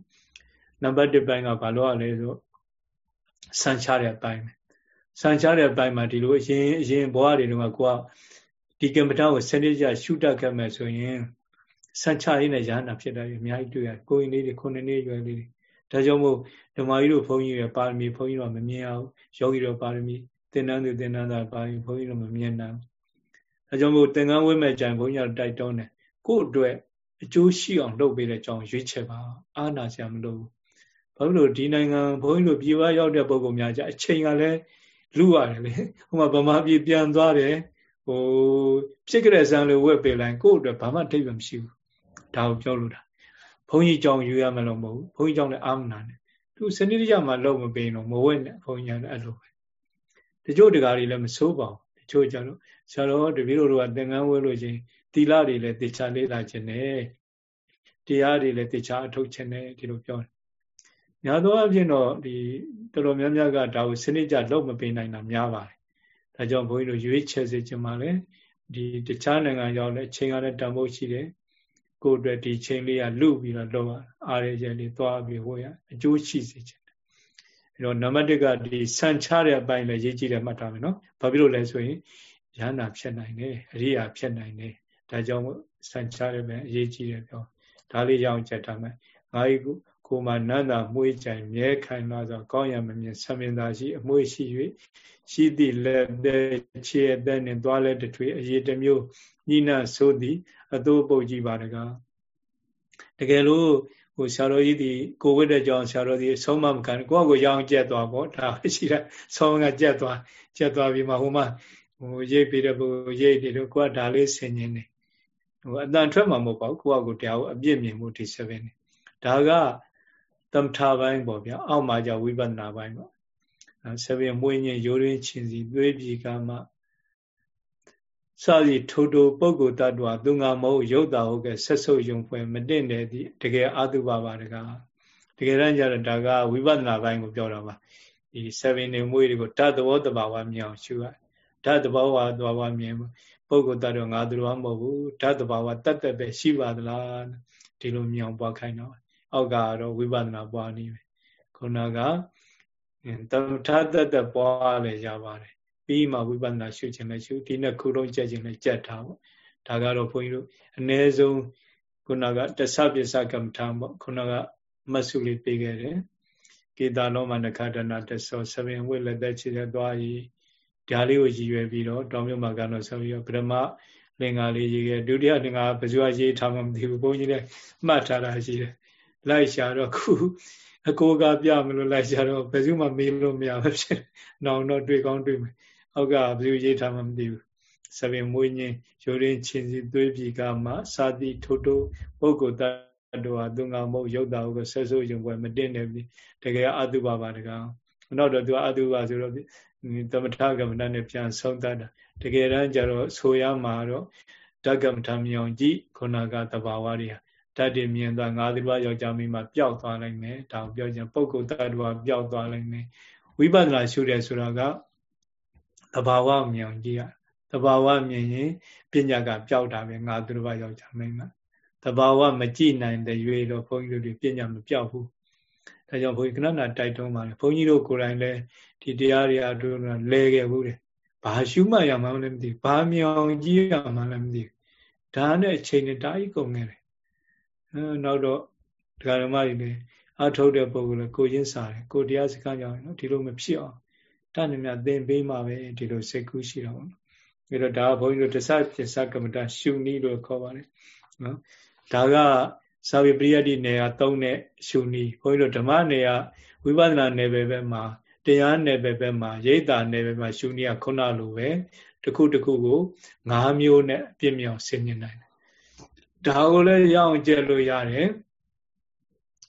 နံပါတ်1ပိုင်းကဘာလို့ ਆ လဲဆိုဆန်ချတဲ့အပိုင်းပဲ ဆန်ချတဲ့အပိုင်းမှာဒီလိုအရင်အရင်ဘဝတွေတုန်းကကိုကဒီကမ္မဋ္ဌာန်းကိုစနစ်ကြရှုတတ်ခဲ့မယ်ဆိုရင်ဆန်ချရင်းနဲ့ရဟနာဖြစ်တယ်အများကြီးတွေ့ရတယ်ကိုရင်လေးတွေခုနှစ်နှစ်ရွယ်လေးတွေဒါကြောင့်မို့ဓမ္မကြီးတို့ဘုန်းကြီးတွေပါရမီဘုန်းကြီးတို့မမြင်အောင်ယောဂီတို့ပါရမီသင်္นานသူသင်္นานသားပါရမီဘုန်းကြီးတို့မမြင်နိုင်ဒါကြောင့်မို့သင်္ကန်းဝိမဲ့ကြံဘုန်းကြီးတို့တိုက်တွန်းတယ်ကို့အတွက်အကျိုးရှိအောင်လုပ်ပေးတဲ့အကြောင်းရွေးချယ်ပါအာနာစရာမလိုဘူးဘာလို့ဒီနိုင်ငံဘုန်းကြီးတို့ပြည်ပရောက်တဲ့ပုံကောင်များကြအချိန်ကလည်း လူရတယ်လေဟိုမှာဗမာပြည်ပြန်သွားတယ်ဟိုဖြစ်ကြတဲ့ဇံလိုဝက်ပေးလိုက်ကို့အတွက်ဘာမှထိပ်မမရှိဘူးဒါကိုပြောလို့တာဘုန်းကြီးကြောင်ယူရမယ်လို့မဟုတ်ဘူးဘုန်းကြီးကြောင်လည်းအာမနာနဲ့သူစနစ်တကျမှလုံးမပေးတော့မဝဲနဲ့ဘုန်းကြီးကလည်းအဲ့လိုပဲတချို့တကားတွေလည်းမဆိုးပါဘူးတချို့ကြတော့ဆရာတော်တပည့်တော်တို့ကသင်္ကန်းဝဲလို့ချင်းသီလတွေလည်းတေချာလေးလာခြင်းနဲ့တရားတွေလည်းတေချာအထုတ်ခြင်းနဲ့ဒီလိုပြောတယ် များသောအားဖြင့်တော့ဒီတော်တော်များများကဒါကိုစနစ်ကျလုံးမပေးနိုင်တာများပါတယ်ဒါကြောင့်ဘုန်းကြီးတို့ရွေးချယ်စေခြင်းမှာလည်းဒီတခြားနိုင်ငံရောက်လဲချိန်ကလည်းတန်ဖို့ရှိတယ်ကိုယ်အတွက်ဒီချိန်လေးကလူပြီးတော့လောအားရရလေးသွားပြီးဟိုရအကျိုးရှိစေခြင်းအဲတော့နံပါတ်1ကဒီဆန်ချတဲ့အပိုင်းလည်းရေးကြည့်တယ်မှတ်ထားမယ်နော်ဘာဖြစ်လို့လဲဆိုရင်ရဟနာဖြစ်နိုင်တယ်အရိယာဖြစ်နိုင်တယ်ဒါဒါကြောင့်ဆန်ချရမယ်အရေးကြီးတယ်ပြောဒါလေးရအောင်ချက်ထားမယ်ငါဤ ကိုမှနန္တာမှုေးကြိုင်မြဲခိုင်လာသောကောင်းရမမြင်ဆံမြင်သာရှိအမွေးရှိ၍ရှိသည့်လက်သက်ခြေအသက်နှင့်သွားလက်တထွေအရေးတစ်မျိုးညိနဆိုးသည်အသိုးပုတ်ကြည့်ပါတကားတကယ်လို့ဟိုဆရာတော်ကြီးဒီကိုဝိတဲ့ကြောင့်ဆရာတော်ကြီးဆုံးမမခံကိုယ့်ကိုရောင်းကျက်သွားပေါ့ဒါရှိတာဆုံးကကျက်သွားကျက်သွားပြီးမှဟိုမှာဟိုရိပ်ပြီးတဲ့ပုရိပ်ပြီးတော့ကိုကဒါလေးဆင်ញင်းနေဟိုအတန်ထွက်မှာမဟုတ်ပါဘူးကိုယ့်ကိုတရားကိုအပြစ်မြင်မှုဒီ7နေဒါက သမထပိုင်းပေါ့ဗျာအောက်မှာじゃဝိပဿနာပိုင်းပေါ့7မွေးညင်ရိုးရင်းချင်းစီသွေးပြီကမှစသည်ထိုထိုပုဂ္ဂိုလ်တ attva သူငါမဟုတ်ရုပ်တာဟုတ်ကဲ့ဆက်ဆုပ်ယုံဖွယ်မတင့်တယ်ဒီတကယ်အာတုပါပါတကားတကယ်တမ်းကျတော့ဒါကဝိပဿနာပိုင်းကိုပြောတာပါဒီ7နေမွေးတွေကိုဓာတ်သဘောတဘာဝမြင်အောင်ရှုရဓာတ်သဘောဝသဘာဝမြင်ပုဂ္ဂိုလ်တ attva ငါသူတော်မဟုတ်ဘူးဓာတ်သဘာဝတတ်တက်ပဲရှိပါသလားဒီလိုမြင်အောင်ပွားခိုင်းတော့ အောက်ကတော့ဝိပဿနာပွားနေပဲခုနကသမထတတ်တက်ပွားလည်းရပါတယ်ပြီးမှဝိပဿနာရှုခြင်းလည်းရှုဒီနှစ်ခုလုံးကြက်ခြင်းလည်းကြက်ထားပေါ့ဒါကတော့ဘုန်းကြီးတို့အ ਨੇ ဆုံးခုနကတသပစ္စကမ္မထာပေါ့ခုနကမဆုလေးပေးခဲ့တယ်ကေတာလောမနခဒနာတသောဆဗင်ဝိလက်သက်ချစ်တဲ့သွားရီဒါလေးကိုရည်ရွယ်ပြီးတော့တောင်မြတ်မှာကတော့ဆိုပြီးတော့ဗြဟ္မလင်္ကာလေးရေးခဲ့ဒုတိယလင်္ကာဘယ်သူကရေးထားမှမသိဘူးဘုန်းကြီးလည်းမှတ်ထားတာရှိတယ် လိုက်ရှာတော့ခုအကိုကပြမလို့လိုက်ရှာတော့ဘယ်သူမှမေးလို့မရဘူးဖြစ်။နောင်တော့တွေ့ကောင်းတွေ့မယ်အောက်ကဘယ်သူရေးထားမှမသိဘူး။သဗင်မွေးညင်းရိုရင်းချင်းစီသွေးပြီကမှစာတိထိုတိုပုဂ္ဂိုလ်တ attva သူငါမဟုတ်ရုပ်တာကိုဆက်ဆိုးယုံပွဲမတင်တယ်ပြီတကယ်အတုပါပါတကားနောက်တော့သူအတုပါဆိုတော့သမထကမ္မဋ္ဌာန်းနဲ့ပြန်ဆုံးတတ်တာတကယ်တမ်းကျတော့ဆိုရမှာတော့ဓကမ္မထာမြောင်ကြည့်ခုနကတဘာဝတွေဟာ ဓာတ်တွေမြင်သွားငါးသဘာယောက်ျားမိမပျောက်သွားလိုက်မယ်ဒါကိုပြောချင်ပုဂ္ဂိုလ်တ attva ပျောက်သွားလိုက်မယ်ဝိပဿနာရှုတယ်ဆိုတာကတဘာဝမြင်ကြည့်ရတဘာဝမြင်ရင်ပညာကပျောက်တာပဲငါသူတစ်ပါးယောက်ျားမိန်းမတဘာဝမကြည့်နိုင်တဲ့ရွေတော့ဘုန်းကြီးတို့ပညာမပျောက်ဘူးဒါကြောင့်ဘုန်းကြီးကနနာတိုက်တွန်းပါလေဘုန်းကြီးတို့ကိုယ်တိုင်လည်းဒီတရားတွေအတူလဲခဲ့ဘူးတယ်ဘာရှုမှရမှန်းလည်းမသိဘာမြောင်ကြည့်ရမှန်းလည်းမသိဒါနဲ့အချိန်နဲ့တားကြီးကုန်နေတယ်အဲ နောက်တော့ဒကာဓမ္မတွေလည်းအထုတ်တဲ့ပုဂ္ဂိုလ်လည်းကိုချင်းစားတယ်ကိုတရားစကားကြောင့်နော်ဒီလိုမဖြစ်အောင်တဏှမြသင်ပေးမှပဲဒီလိုစိတ်ကူးရှိတော့ဘူးနော်ဒါကဘုန်းကြီးတို့တစ္ဆပစ္စကမ္မတာရှုနည်းလို့ခေါ်ပါတယ်နော်ဒါကသာဝေပရိယတိနယ်ကသုံးတဲ့ရှုနည်းဘုန်းကြီးတို့ဓမ္မနယ်ကဝိပဿနာနယ်ပဲပဲမှာတရားနယ်ပဲပဲမှာရိတ်တာနယ်ပဲမှာရှုနည်းကခုနလိုပဲတစ်ခုတစ်ခုကို၅မျိုးနဲ့အပြည့်မြောင်ဆင်ញင်နိုင်တယ် ဒါကိုလည်းရအောင်ကျက်လို့ရတယ်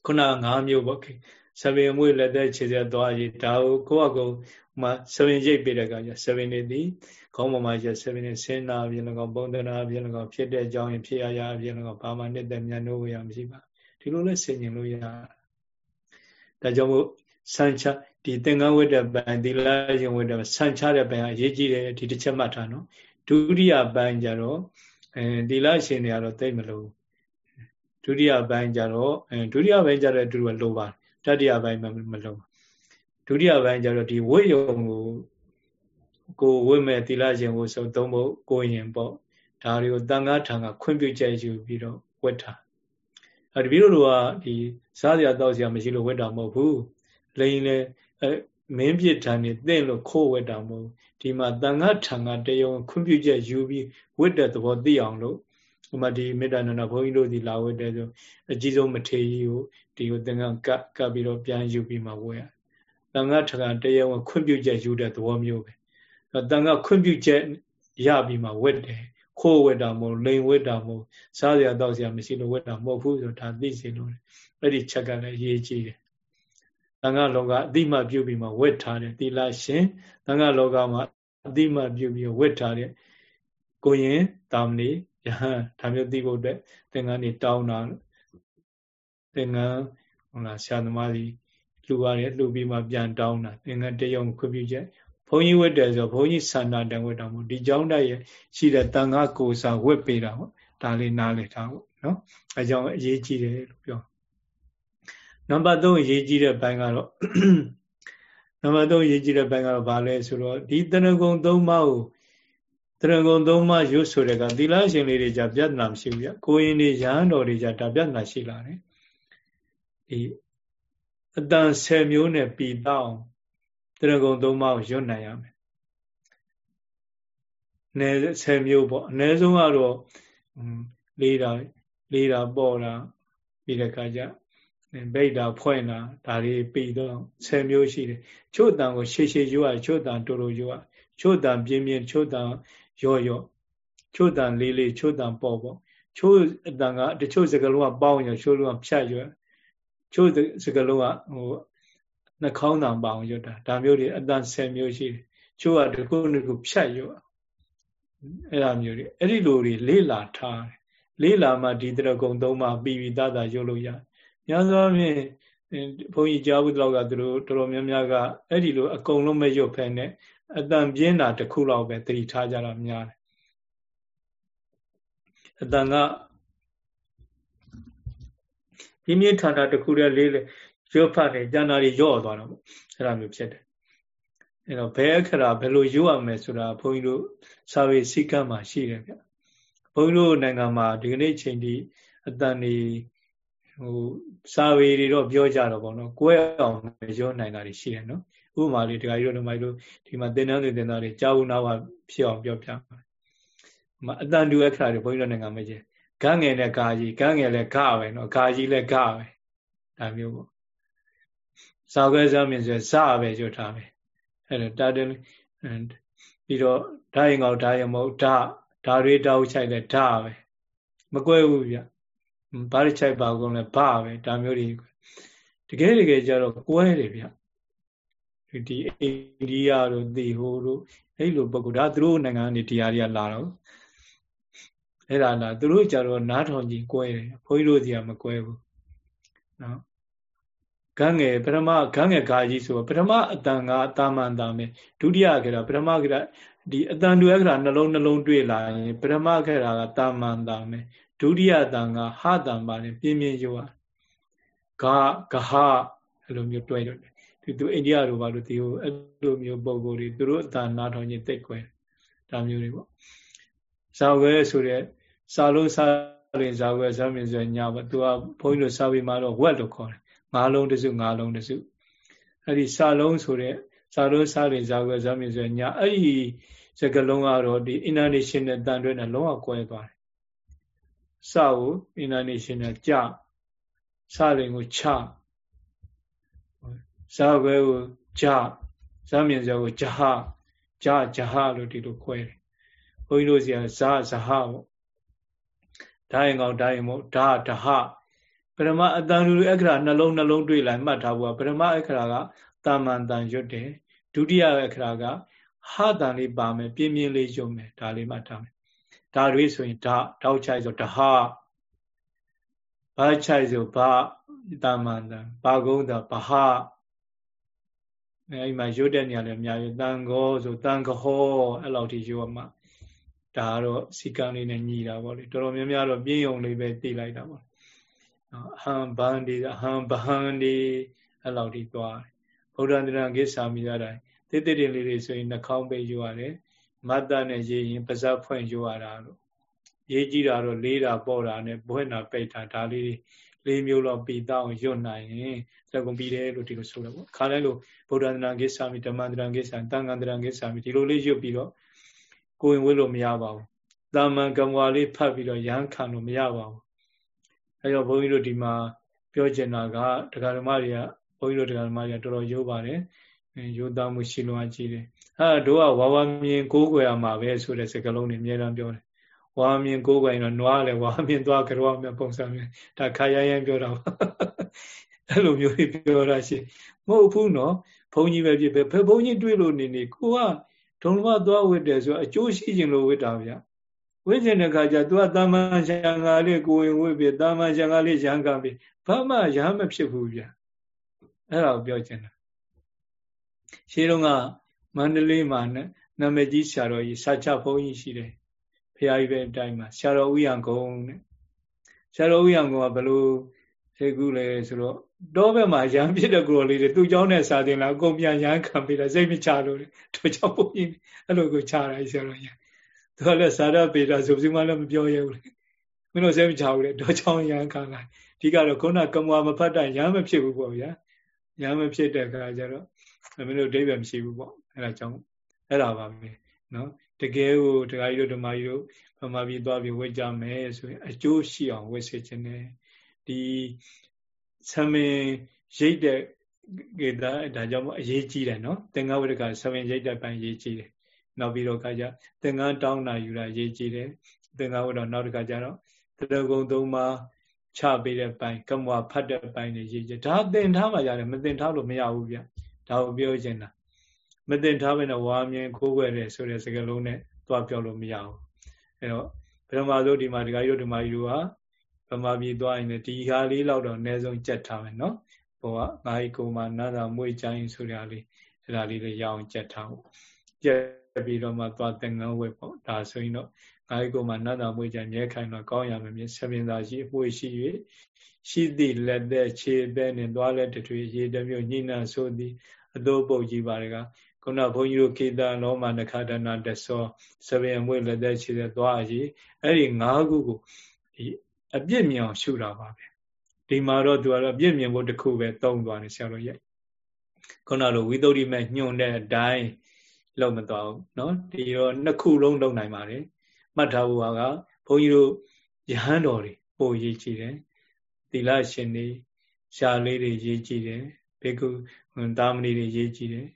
ခုန၅မျိုးပေါ့ဆဗင်မွေလက်သက်ခြေဆက်သွားရေးဒါကိုကိုယ့်အကူမှဆဗင်ရိပ်ပေးတဲ့ကကြဆဗင်နေသည်ခေါင်းပေါ်မှာကျဆဗင်နေစင်နာပြင်လည်းကောပုံသနာပြင်လည်းကောဖြစ်တဲ့အကြောင်းရင်ဖြစ်ရရပြင်လည်းကောဘာမှနှစ်သက်မြန်လို့ရမရှိပါဒီလိုလဲဆင်ញင်လို့ရဒါကြောင့်မို့ဆန်ချဒီသင်္ကန်းဝိတ္တပံသီလရှင်ဝိတ္တဆန်ချတဲ့ပံအရေးကြီးတယ်ဒီတစ်ချက်မှတ်ထားနော်ဒုတိယပံကြတော့ အဲသီလရှင်တွေကတော့သိမလို့ဒုတိယပိုင်းကျတော့အဲဒုတိယပိုင်းကျတော့အတူတူလိုပါတတိယပိုင်းမမလုံးဒုတိယပိုင်းကျတော့ဒီဝိယုံကိုကိုဝိမဲ့သီလရှင်ကိုဆိုသုံးဖို့ကိုရင်ပေါ့ဒါတွေကိုတန်ခါထံကခွင့်ပြုချက်ယူပြီးတော့ဝတ်တာအဲဒီပြီးတော့ကဒီစားစရာတောက်စရာမရှိလို့ဝတ်တာမဟုတ်ဘူးလိန်လေအဲ မင်းပြစ်ထံနေတင့်လို့ခိုးဝတ်တာမဟုတ်ဒီမှာတန်ခါထံကတယုံခွင့်ပြုချက်ယူပြီးဝတ်တဲ့သဘောသိအောင်လို့ဥမာဒီမေတ္တာနန္ဒဘုန်းကြီးတို့ဒီလာဝတ်တဲ့ဆိုအကြီးဆုံးမထေကြီးကိုဒီကိုသင်္ကန်းကပ်ကပ်ပြီးတော့ပြန်ယူပြီးမှဝတ်ရတန်ခါထံကတယုံခွင့်ပြုချက်ယူတဲ့သဘောမျိုးပဲတန်ခါခွင့်ပြုချက်ရပြီးမှဝတ်တယ်ခိုးဝတ်တာမဟုတ်လိန်ဝတ်တာမဟုတ်စားစရာတောက်စရာမရှိလို့ဝတ်တာမဟုတ်ဘူးဆိုဒါသိစေလို့အဲ့ဒီချက်ကလည်းရေးကြည့်တယ် သံဃာလောကအတိမပြုပြီးမှဝတ်ထားတယ်သီလရှင်သံဃာလောကမှာအတိမပြုပြီးဝတ်ထားတဲ့ကိုရင်တာမဏိယဟန်ဒါမျိုးသိဖို့အတွက်သင်္ကန်းနေတောင်းတာသင်္ကန်းဟုတ်လားဆရာသမားကြီးလှူရတယ်လှူပြီးမှပြန်တောင်းတာသင်္ကန်းတရုံခွင့်ပြုချက်ဘုန်းကြီးဝတ်တယ်ဆိုဘုန်းကြီးဆန္ဒတန်ဝတ်တာမို့ဒီကြောင်းတိုက်ရရှိတဲ့တန်ခါကိုစာဝတ်ပေးတာပေါ့ဒါလေးနားလည်ထားဖို့နော်အဲကြောင့်အရေးကြီးတယ်လို့ပြော နံပါတ်3အရေးကြီးတဲ့ဘိုင်းကတော့နံပါတ်3အရေးကြီးတဲ့ဘိုင်းကတော့ဘာလဲဆိုတော့ဒီတဏ္ဍကုံ၃ပါးကိုတ ရဂုံသုံးပါးရွတ်ဆိုတဲ့ကသီလရှင်လေးတွေじゃပြဿနာမရှိဘူးဗျကိုရင်တွေရဟန်းတော်တွေじゃဒါပြဿနာရှိလာတယ်ဒီအတန်10မျိုးနဲ့ပြီးတော့တရဂုံသုံးပါးကိုရွတ်နိုင်ရမယ်နဲ10မျိုးပေါ့အနည်းဆုံးကတော့လေးတာလေးတာပေါ်တာပြီးတဲ့အခါကျ ဗိဒ္ဓဖွင့်တာဒါတွေပြီးတော့10မျိုးရှိတယ်ချို့တန်ကိုရှေ့ရှေ့ရွတ်ရချို့တန်တူတူရွတ်ရချို့တန်ပြင်းပြင်းချို့တန်ရော့ရော့ချို့တန်လေးလေးချို့တန်ပေါ့ပေါ့ချို့အတန်ကတချို့စကလုံးကပေါင်းရချို့လုံးကဖြတ်ရွတ်ချို့စကလုံးကဟိုနှာခေါင်းတန်ပေါင်းရွတ်တာဒါမျိုးတွေအတန်10မျိုးရှိတယ်ချို့ကတခုတခုဖြတ်ရွတ်အဲ့လိုမျိုးတွေအဲ့ဒီလိုတွေလေးလာထားတယ်လေးလာမှဒီတရကုံသုံးပါပြီးပြီးသားသားရုပ်လို့ရ များသောအားဖြင့်ဘုန်းကြီးကြားဘူးတော့ကသူတို့တော်တော်များများကအဲ့ဒီလိုအကုန်လုံးမရုပ်ဖဲနဲ့အတန်ပြင်းတာတစ်ခုလောက်ပဲသတိထားကြတာများတယ်အတန်ကပြင်းပြင်းထန်ထန်တစ်ခုတည်းလေးလေရုပ်ဖတ်နေကျန်တာတွေရော့သွားတာပေါ့အဲ့လိုမျိုးဖြစ်တယ်အဲ့တော့ဘယ်အခရာဘယ်လိုရုပ်ရမယ်ဆိုတာဘုန်းကြီးတို့စာပေစည်းကမ်းမှာရှိတယ်ဗျဘုန်းကြီးတို့နိုင်ငံမှာဒီကနေ့ချိန်ထိအတန်နေ ဟိုစာပေတွေတော့ပြောကြတော့ဗောနော်ကိုယ်အောင်ရုပ်နိုင်တာတွေရှိတယ်နော်ဥပမာလေးတခါကြီးတို့မိုက်လို့ဒီမှာသင်္นานတွေသင်္นานတွေကြာဘူးနာဝဖြစ်အောင်ပြောပြပါမအတန်တူအခရာတွေဘုန်းကြီးတို့နိုင်ငံမှာကျဂန်းငယ်နဲ့ဂါကြီးဂန်းငယ်လည်းဂါပဲနော်ဂါကြီးလည်းဂါပဲဒါမျိုးပေါ့ဇာခွဲဇာမြင်ဆိုဇာပဲကြွထားပဲအဲ့တော့တာတယ်ပြီးတော့ဓာရင်ကောက်ဓာရင်မဟုတ်ဓာဓာတွေတောက်ချိုက်လဲဓာပဲမကွဲဘူးဗျ ဘာတွေချိုက်ပါကုန်လဲဘာပဲဒါမျိုးတွေတကယ်တကယ်ကြတော့ကွဲတယ်ဗျဒီအိန္ဒိယတို့ဒီဟိုတို့အဲ့လိုပုဂ္ဂိုလ်ဒါသူတို့နိုင်ငံကနေတရားတွေကလာတော့အဲ့ဒါလားသူတို့ကြတော့နားထောင်ကြည့်ကွဲတယ်ဘုန်းကြီးတို့စီကမကွဲဘူးနော်ဂန်းငယ်ပထမဂန်းငယ်ဂါကြီးဆိုပထမအတန်ကအတာမန်တာမယ်ဒုတိယခေတာပထမခေတာဒီအတန်တူရခေတာနှလုံးနှလုံးတွေ့လာရင်ပထမခေတာကတာမန်တာမယ် ဒုတိယတန်ကဟတန်ပါလေပြင်းပြင်းရောဂါဂဟအဲ့လိုမျိုးတွဲတယ်ဒီသူအိန္ဒိယလိုပါလို့ဒီဟိုအဲ့လိုမျိုးပုံကိုယ်တွေသူတို့အတန်နာထောင်ခြင်းတိတ်ခွဲဒါမျိုးတွေပေါ့ဇာဝဲဆိုတဲ့စာလုံးစာရင်ဇာဝဲဇာမြင်ဆိုညာပေါ့သူကဘုန်းကြီးတို့စာပေမှာတော့ဝက်လို့ခေါ်တယ်ငါးလုံးတစုငါးလုံးတစုအဲ့ဒီစာလုံးဆိုတဲ့စာလုံးစာရင်ဇာဝဲဇာမြင်ဆိုညာအဲ့ဒီစကလုံးကတော့ဒီ international တန်တွဲနဲ့လုံးဝကွဲသွားတယ် စာကို international ကြစာရင်ကိုချဇာခွဲကိုဂျဇာမြင်ဇာကိုဂျဟဂျဂျဟလို့ဒီလိုခွဲတယ်ဘုန်းကြီးတို့စီကဇာဇဟပေါ့ဓာရင်ကောင်ဓာရင်မို့ဓာဓဟပရမအတန်လူအခရာနှလုံးနှလုံးတွေ့လိုက်မှတ်ထားဖို့ပရမအခရာကတာမန်တန်ရွတ်တယ်ဒုတိယအခရာကဟတန်လေးပါမယ်ပြင်းပြင်းလေးယုံမယ်ဒါလေးမှတ်ထားမယ် ဒါတွေဆိုရင်ဓာတောက်ချိုက်ဆိုဓဟဘာချိုက်ဆိုဘာတာမန်တန်ဘာကုန်းတာဘဟအဲဒီမှာရုတ်တဲ့နေရာလည်းအများကြီးတန်ခောဆိုတန်ခောအဲ့လောက်ထိရုတ်မှာဒါကတော့စီကံလေးနဲ့ညီတာပေါ့လေတော်တော်များများတော့ပြင်းယုံလေးပဲသိလိုက်တာပေါ့အဟံဘန္ဒီအဟံဘဟန္ဒီအဲ့လောက်ထိသွားတယ်ဗုဒ္ဓံတရံကိစ္ဆာမိရတိုင်းတိတိတင်လေးတွေဆိုရင်နှာခေါင်းပိတ်ယူရတယ် မတ္တနဲ့ရေးရင်ပါဇက်ဖွင့်ယူရတာလို့ရေးကြည့်တာတော့လေးတာပေါ့တာနဲ့ဘွဲ့နာပိတ်တာဒါလေးလေးမျိုးလောက်ပြီးတောင်းရွတ်နိုင်ရင်လက်ကုန်ပြီးတယ်လို့ဒီလိုဆိုတော့ပေါ့ခါလဲလို့ဗုဒ္ဓန္တရံကိစ္ဆာမိဓမ္မန္တရံကိစ္ဆာတန်ခန္တရံကိစ္ဆာမိဒီလိုလေးရွတ်ပြီးတော့ကိုရင်ဝေးလို့မရပါဘူးတာမန်ကံဝါလေးဖတ်ပြီးတော့ရဟန်းခံလို့မရပါဘူးအဲတော့ဘုန်းကြီးတို့ဒီမှာပြောချင်တာကတရားဓမ္မတွေကဘုန်းကြီးတို့တရားဓမ္မတွေကတော်တော်ရိုးပါတယ်ရိုးသားမှုရှိလွန်ကြည့်တယ် အဲတို့ကဝါဝမြင်ကိုးကွယ်ရမှာပဲဆိုတဲ့စကားလုံးတွေအများအားပြောတယ်ဝါမြင်ကိုးကွယ်ရင်တော့နွားလည်းဝါမြင်သွားကြတော့မြပုံစံမျိုးဒါခါရရင်ပြောတာပါအဲ့လိုမျိုးတွေပြောတာရှိမဟုတ်ဘူးနော်ဘုန်းကြီးပဲဖြစ်ပဲဘုန်းကြီးတွေ့လို့နေနေကိုကဒုံလမသွားဝတ်တယ်ဆိုအကျိုးရှိခြင်းလို့ဝတ်တာဗျဝိဇ္ဇင်တဲ့ခါကျ तू ကတာမန်ရှံဃာလေးကိုဝင်ဝိပြီတာမန်ရှံဃာလေးရံကံပြီဘာမှရဟမဖြစ်ဘူးဗျအဲ့ဒါကိုပြောချင်တာရှင်းတော့က မန္တလေးမှာနာမည်ကြီးဆရာတော်ကြီးစာချဘုန်းကြီးရှိတယ်ဖရာကြီးပဲအတိုင်းမှာဆရာတော်ဥယျံကုန်းတဲ့ဆရာတော်ဥယျံကုန်းကဘယ်လိုသိကူလဲဆိုတော့တောဘက်မှာရံဖြစ်တဲ့ကိုယ်လေးတွေသူ့เจ้าနဲ့စာတင်လာအကုန်ပြန်ရံခံပြီးတော့စိတ်မချလို့တို့เจ้าဘုန်းကြီးအဲ့လိုကိုချတာဆရာတော်ကြီး သူကလည်းစာရပေတာဆိုစီမလည်းမပြောရဘူးလေမင်းတို့စဲမချဘူးလေတော့ချောင်းရန်ခံလာဒီကတော့ခုနကမွာမဖတ်တိုင်းရမ်းမဖြစ်ဘူးပေါ့ဗျာရမ်းမဖြစ်တဲ့အခါကျတော့မင်းတို့ဒိဗ္ဗံမရှိဘူးပေါ့ အဲဒါကြောင့်အဲ့ဒါပါပဲနော်တကယ်ကိုဒကာကြီးတို့ဓမ္မကြီးတို့ဗမာပြည်သွားပြီးဝတ်ကြမယ်ဆိုရင်အကျိုးရှိအောင်ဝတ်စေခြင်းနဲ့ဒီဆမင်ရိတ်တဲ့ကေတာဒါကြောင့်အရေးကြီးတယ်နော်သင်္ကဝိဒကဆမင်ရိတ်တဲ့ပိုင်းရေးကြီးတယ်နောက်ပြီးတော့ခါကြသင်္ကန်းတောင်းတာယူတာရေးကြီးတယ်သင်္ကန်းဝိတော့နောက်တစ်ခါကျတော့တရဂုံသုံးပါချပေးတဲ့ပိုင်းကမ္မဝဖတ်တဲ့ပိုင်းတွေရေးကြီးဒါသင်ထားမှရတယ်မသင်ထားလို့မရဘူးဗျဒါကိုပြောချင်တာ မသင်ထားဘဲနဲ့ဝါမြင်ကိုးကွယ်တယ်ဆိုတဲ့စကားလုံးနဲ့သွားပြောလို့မရဘူးအဲတော့ပထမဆုံးဒီမှာဒကာကြီးတို့ဓမ္မကြီးတို့ကဗမာပြည်သွားရင်ဒီဟာလေးလောက်တော့အနည်းဆုံးကြက်ထားမယ်နော်ဘောကငါးဤကိုမှနန္ဒမွေးချိုင်းဆိုရလေးအဲ့ဒါလေးလည်းရအောင်ကြက်ထားဖို့ကြက်ပြီးတော့မှသွားသင်္ကန်းဝက်ပေါ့ဒါဆိုရင်တော့ငါးဤကိုမှနန္ဒမွေးချိုင်းမြဲခိုင်တော့ကောင်းရမယ်မြင်ဆပင်သာရှိအမွေရှိ၍ရှိသည့်လက်သက်ခြေသက်နဲ့သွားလက်တထွေရေတမျိုးညိနှံဆိုသည်အသောပုတ်ကြီးပါတက ခုနဘုန်းကြီးတို့ခေတ္တလောမနခဒနာတဆောဆပင်အမွေလက်သက်ခြေသက်သွားအရေးအဲ့ဒီ၅ခုကိုဒီအပြစ်မြောင်ရှုတာပါပဲဒီမှာတော့သူကတော့ပြည့်မြင်ဖို့တစ်ခုပဲသုံးသွားတယ်ဆရာတော်ရဲ့ခုနလိုဝိသုဒ္ဓိမဲ့ညွန်တဲ့အတိုင်းလုံးမသွားဘူးเนาะဒီတော့နှစ်ခုလုံးလုံးနိုင်ပါတယ်မှတ်ထားဖို့ကဘုန်းကြီးတို့ယဟန်တော်တွေပို့ရေးကြည့်တယ်သီလရှင်တွေရှားလေးတွေရေးကြည့်တယ်ဘေကုသာမဏေတွေရေးကြည့်တယ်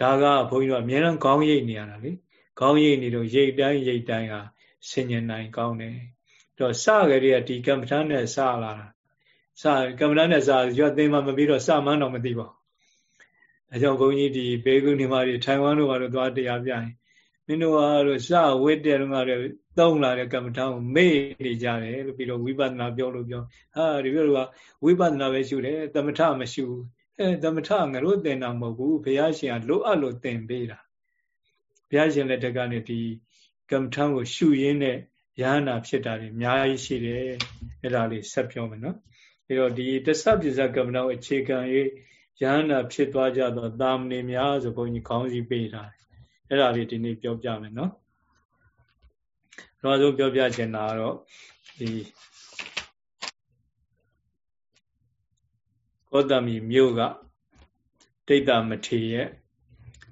ဒါကဘုန်းကြီးတို့အများအားခေါင်းရိပ်နေရတာလေခေါင်းရိပ်နေတော့ရိပ်တိုင်းရိပ်တိုင်းဟာဆင်ញင်နိုင်ကောင်းတယ်တော့စကြတဲ့ဒီကမ္မထာနဲ့စလာတာစကမ္မဋ္ဌာန်းနဲ့စာရွတ်သိမ်းမှမပြီးတော့စမှန်းတော့မသိပါဘူး။ဒါကြောင့်ဘုန်းကြီးဒီဘေကုနေမာတွေထိုင်ဝမ်တို့ကတော့သွားတရားပြရင်မင်းတို့ကတော့စဝိတ္တဲ့တုန်းကလည်းသုံးလာတဲ့ကမ္မဋ္ဌာန်းကိုမေ့နေကြတယ်လို့ပြီးတော့ဝိပဿနာပြောလို့ပြောဟာဒီပြောလို့ကဝိပဿနာပဲရှုတယ်သမထမရှိဘူး အဲသမထငါတို့သင်တာမဟုတ်ဘူးဘုရားရှင်ကလိုအပ်လို့သင်ပေးတာဘုရားရှင်လက်ထက်ကနေဒီကမ္မထံကိုရှုရင်းနဲ့ယ ahanan ဖြစ်တာတွေအများကြီးရှိတယ်အဲ့ဒါလေးဆက်ပြောမယ်နော်အဲတော့ဒီတစ္ဆပစ္စကမ္မနာကိုအခြေခံ၍ယဟန္တာဖြစ်သွားကြတော့တာမဏေများဆိုဘုန်းကြီးခေါင်းစည်းပေးထားတယ်အဲ့ဒါလေးဒီနေ့ပြောပြမယ်နော်တော့ဆုံးပြောပြချင်တာကတော့ဒီ ကောတမီမြို့ကဒိဋ္ဌမထေရဲ့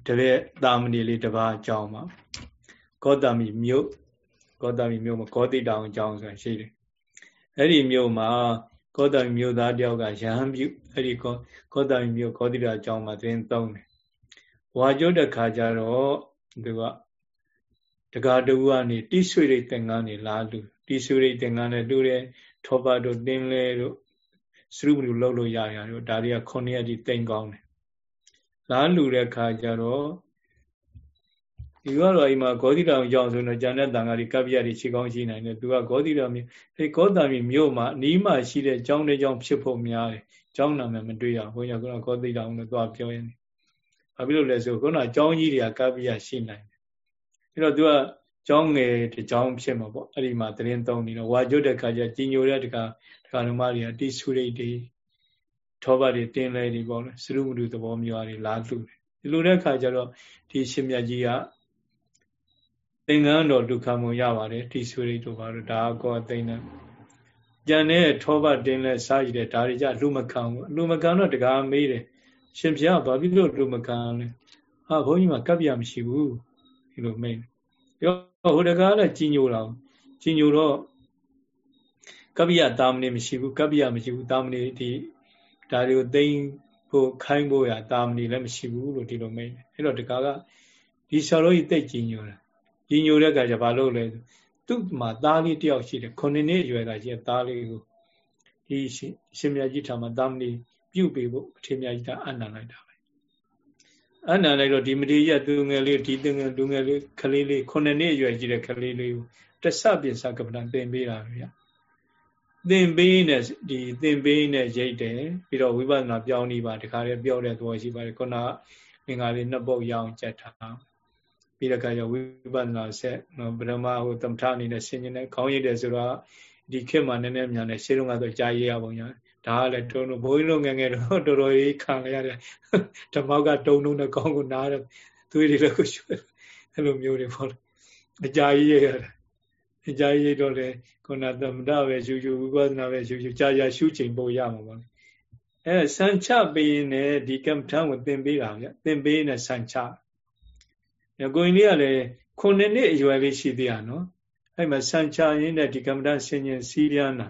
တပည့်တာမဏေလေးတစ်ပါးအကြောင်းပါကောတမီမြို့ကောတမီမြို့မှာကောတိတောင်အကြောင်းဆိုတာရှိတယ်အဲ့ဒီမြို့မှာကောတမမြို့သားတယောက်ကရဟန်းပြုအဲ့ဒီကောကောတမမြို့ကောတိရာအကြောင်းမှာသင်သုံးတယ်ဝါကျုတ်တဲ့ခါကျတော့သူကတကားတူကနေတိဆွေရိတ်သင်္ကန်းနေလာလူတိဆွေရိတ်သင်္ကန်းနဲ့တူတယ်ထောပါတို့တင်းလဲတို့ စရုပ်လူလောက်လို့ရရတယ်ဒါတွေကခုနှစ်ရက်ဒီတိမ်ကောင်းတယ်လာလူတဲ့ခါကျတော့ဒီကတော့အိမ်မှာဂေါတိတောင်ကြောင်ဆိုတော့ဂျန်တဲ့တန်ဃာတွေကပ္ပယတွေခြေကောင်းရှိနိုင်တယ်သူကဂေါတိတောင်မြို့အဲဂေါတမီမြို့မှာအနီးမှာရှိတဲ့ကျောင်းတစ်ကျောင်းဖြစ်ဖို့များတယ်ကျောင်းနာမည်မတွေ့ရဘုန်းကြီးကဂေါတိတောင်လို့သွားပြောရင်ဘာဖြစ်လို့လဲဆိုခုနကကျောင်းကြီးတွေကကပ္ပယရှိနိုင်တယ်အဲတော့သူက ကျောင်းငယ်တစ်ကျောင်းဖြစ်မှာပေါ့အဲ့ဒီမှာတရင်သုံးနေတော့ဝါကျွတ်တဲ့ခါကျကြီးညိုတဲ့တခါတခါလုံးမတွေကတိဆုရိတ်တွေထောပါတွေတင်းလဲတွေပေါ့လေစရုမတုသဘောမျိုးတွေလာလှူတယ်ဒီလိုတဲ့ခါကျတော့ဒီရှင်မြတ်ကြီးကသင်္ကန်းတော်ဒုက္ခမုံရပါတယ်တိဆွေရိတို့ပါတော့ဒါကောသိနေကြံတဲ့ထောပတ်တင်းလဲစားရည်တဲ့ဒါတွေကြလူမခံဘူးလူမခံတော့တကားမေးတယ်ရှင်ဘုရားဘာဖြစ်လို့လူမခံလဲဟာဘုန်းကြီးမှာကပ်ပြမရှိဘူးဒီလိုမေးတယ် ဟိုတကားလည်းကြီးညိုတော့ကြီးညိုတော့ကပ္ပိယတာမဏေမရှိဘူးကပ္ပိယမရှိဘူးတာမဏေဒီဒါတွေကိုသိမ့်ဖို့ခိုင်းဖို့ရတာမဏေလည်းမရှိဘူးလို့ဒီလိုမေးတယ်အဲ့တော့တကားကဒီဆော်လို့တိတ်ကြီးညိုတယ်ကြီးညိုတဲ့အခါကျဘာလုပ်လဲသူ့မှာသားလေးတယောက်ရှိတယ်ခုနှစ်နှစ်အရွယ်ကရှိတဲ့သားလေးကိုဒီရှင်မြတ်ကြီးထာမှာတာမဏိပြုတ်ပေးဖို့အထေမြတ်ကြီးကအနံလိုက်တာပဲ အနံလိုက်တော့ဒီမတိရသူငယ်လေးဒီသူငယ်လူငယ်လေးကလေးလေးခုနှစ်နှစ်အရွယ်ကြီးတဲ့ကလေးလေးကိုတဆပင်စကပ္ပဏသင်ပေးတာဗျာသင်ပေးနဲ့ဒီသင်ပေးနဲ့ရိတ်တယ်ပြီးတော့ဝိပဿနာပြောင်းနေပါတခါလေးပြောတဲ့သဘောရှိပါတယ်ခုနကငင်္ဂါလေးနှစ်ပုတ်ရအောင်ကြက်ထားပြီးတဲ့အခါကျဝိပဿနာဆက်နော်ဗရမဟိုသမထအနေနဲ့ဆင်ញင်တဲ့ခေါင်းရိပ်တယ်ဆိုတော့ဒီခေတ်မှာနည်းနည်းမြန်တယ်ရှေးတုန်းကတော့ကြာရေးရပုံညာ ဒါကလည်းတုံးလို့ဘိုးကြီးတို့ငယ်ငယ်တော့တော်တော်ကြီးခံရတယ်ဓမ္မောက်ကတုံးတုံးနဲ့ကောင်းကိုနားတယ်သွေးတွေလည်းကိုရွှဲအဲ့လိုမျိုးတွေပေါ့လေအကြာကြီးရရတယ်အကြာကြီးတော့လေခုနသမထပဲရှုရှုဝိပဿနာပဲရှုရှုကြာကြာရှုချိန်ပို့ရမှာပါအဲဆန်ချပေးရင်လည်းဒီကမ္မထံကိုသင်ပေးတာဗျသင်ပေးနေဆန်ချ။ကိုရင်လေးကလည်းခုနှစ်နှစ်အရွယ်လေးရှိသေးတာနော်။အဲ့မှာဆန်ချရင်းနဲ့ဒီကမ္မထဆင်ញင်စီးရမ်းတာ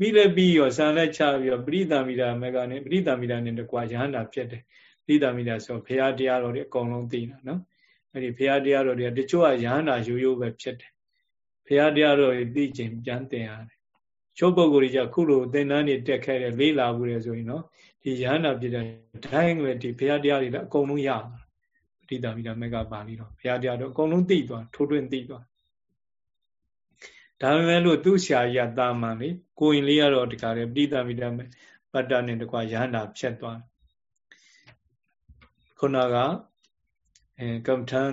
ပြီးလည်းပြီးရောဆံလည်းချပြီးရောပရိသမိတာမေကနဲ့ပရိသမိတာနဲ့တကွာယဟန္တာဖြစ်တယ်ပရိသမိတာဆိုဘုရားတရားတော်တွေအကုန်လုံးသိတာနော်အဲ့ဒီဘုရားတရားတော်တွေတချို့ကယဟန္တာရိုးရိုးပဲဖြစ်တယ်ဘုရားတရားတော်တွေသိကျင်ပြန်သင်ရတယ်ချို့ပုဂ္ဂိုလ်တွေကခုလိုသင်တန်းတွေတက်ခဲ့တယ်လေးလာဘူးတယ်ဆိုရင်နော်ဒီယဟန္တာဖြစ်တဲ့ဒိုင်းပဲဒီဘုရားတရားတွေလည်းအကုန်လုံးရပါပရိသမိတာမေကပါဠိတော်ဘုရားတရားတော်အကုန်လုံးသိသွားထိုးထွင်းသိသွား ဒါပေမဲ့လို့သူ့ဆရာကြီးကတာမန်လေကိုရင်လေးကတော့တခါလေပိတာမိတာမေပတ္တနဲ့တကွာရဟန္တာဖြတ်သွားခုနကအဲကမ္မထန်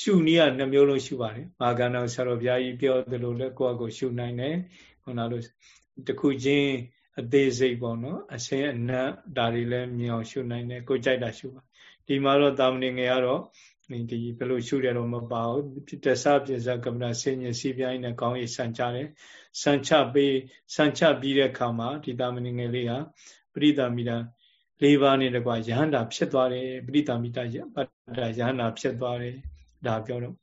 ရှုနည်းကနှမျိုးလုံးရှုပါတယ်မာဂန္ဓဆရာတော်ဘုရားကြီးပြောသလိုလဲကိုယ့်အကိုရှုနိုင်တယ်ခုနလိုတခုချင်းအသေးစိတ်ပေါ့နော်အစင်းအနတ်ဒါတွေလည်းမြင်အောင်ရှုနိုင်တယ်ကိုကြိုက်တာရှုပါဒီမှာတော့တာမဏေငယ်ကတော့ ဒီဘယ်လိုရှုရတော့မပါဘူးတဆပြစ္ဆကမ္မနာဆင်ញစီပြိုင်းနဲ့ကောင်းရည်ဆန်ချတယ်ဆန်ချပေးဆန်ချပြီးတဲ့အခါမှာဒီတာမဏေငယ်လေးကပရိသမီတာ၄ပါးနဲ့တကွာယဟန္တာဖြစ်သွားတယ်ပရိသမီတာပတ္တယဟန္တာဖြစ်သွားတယ်ဒါပြောတော့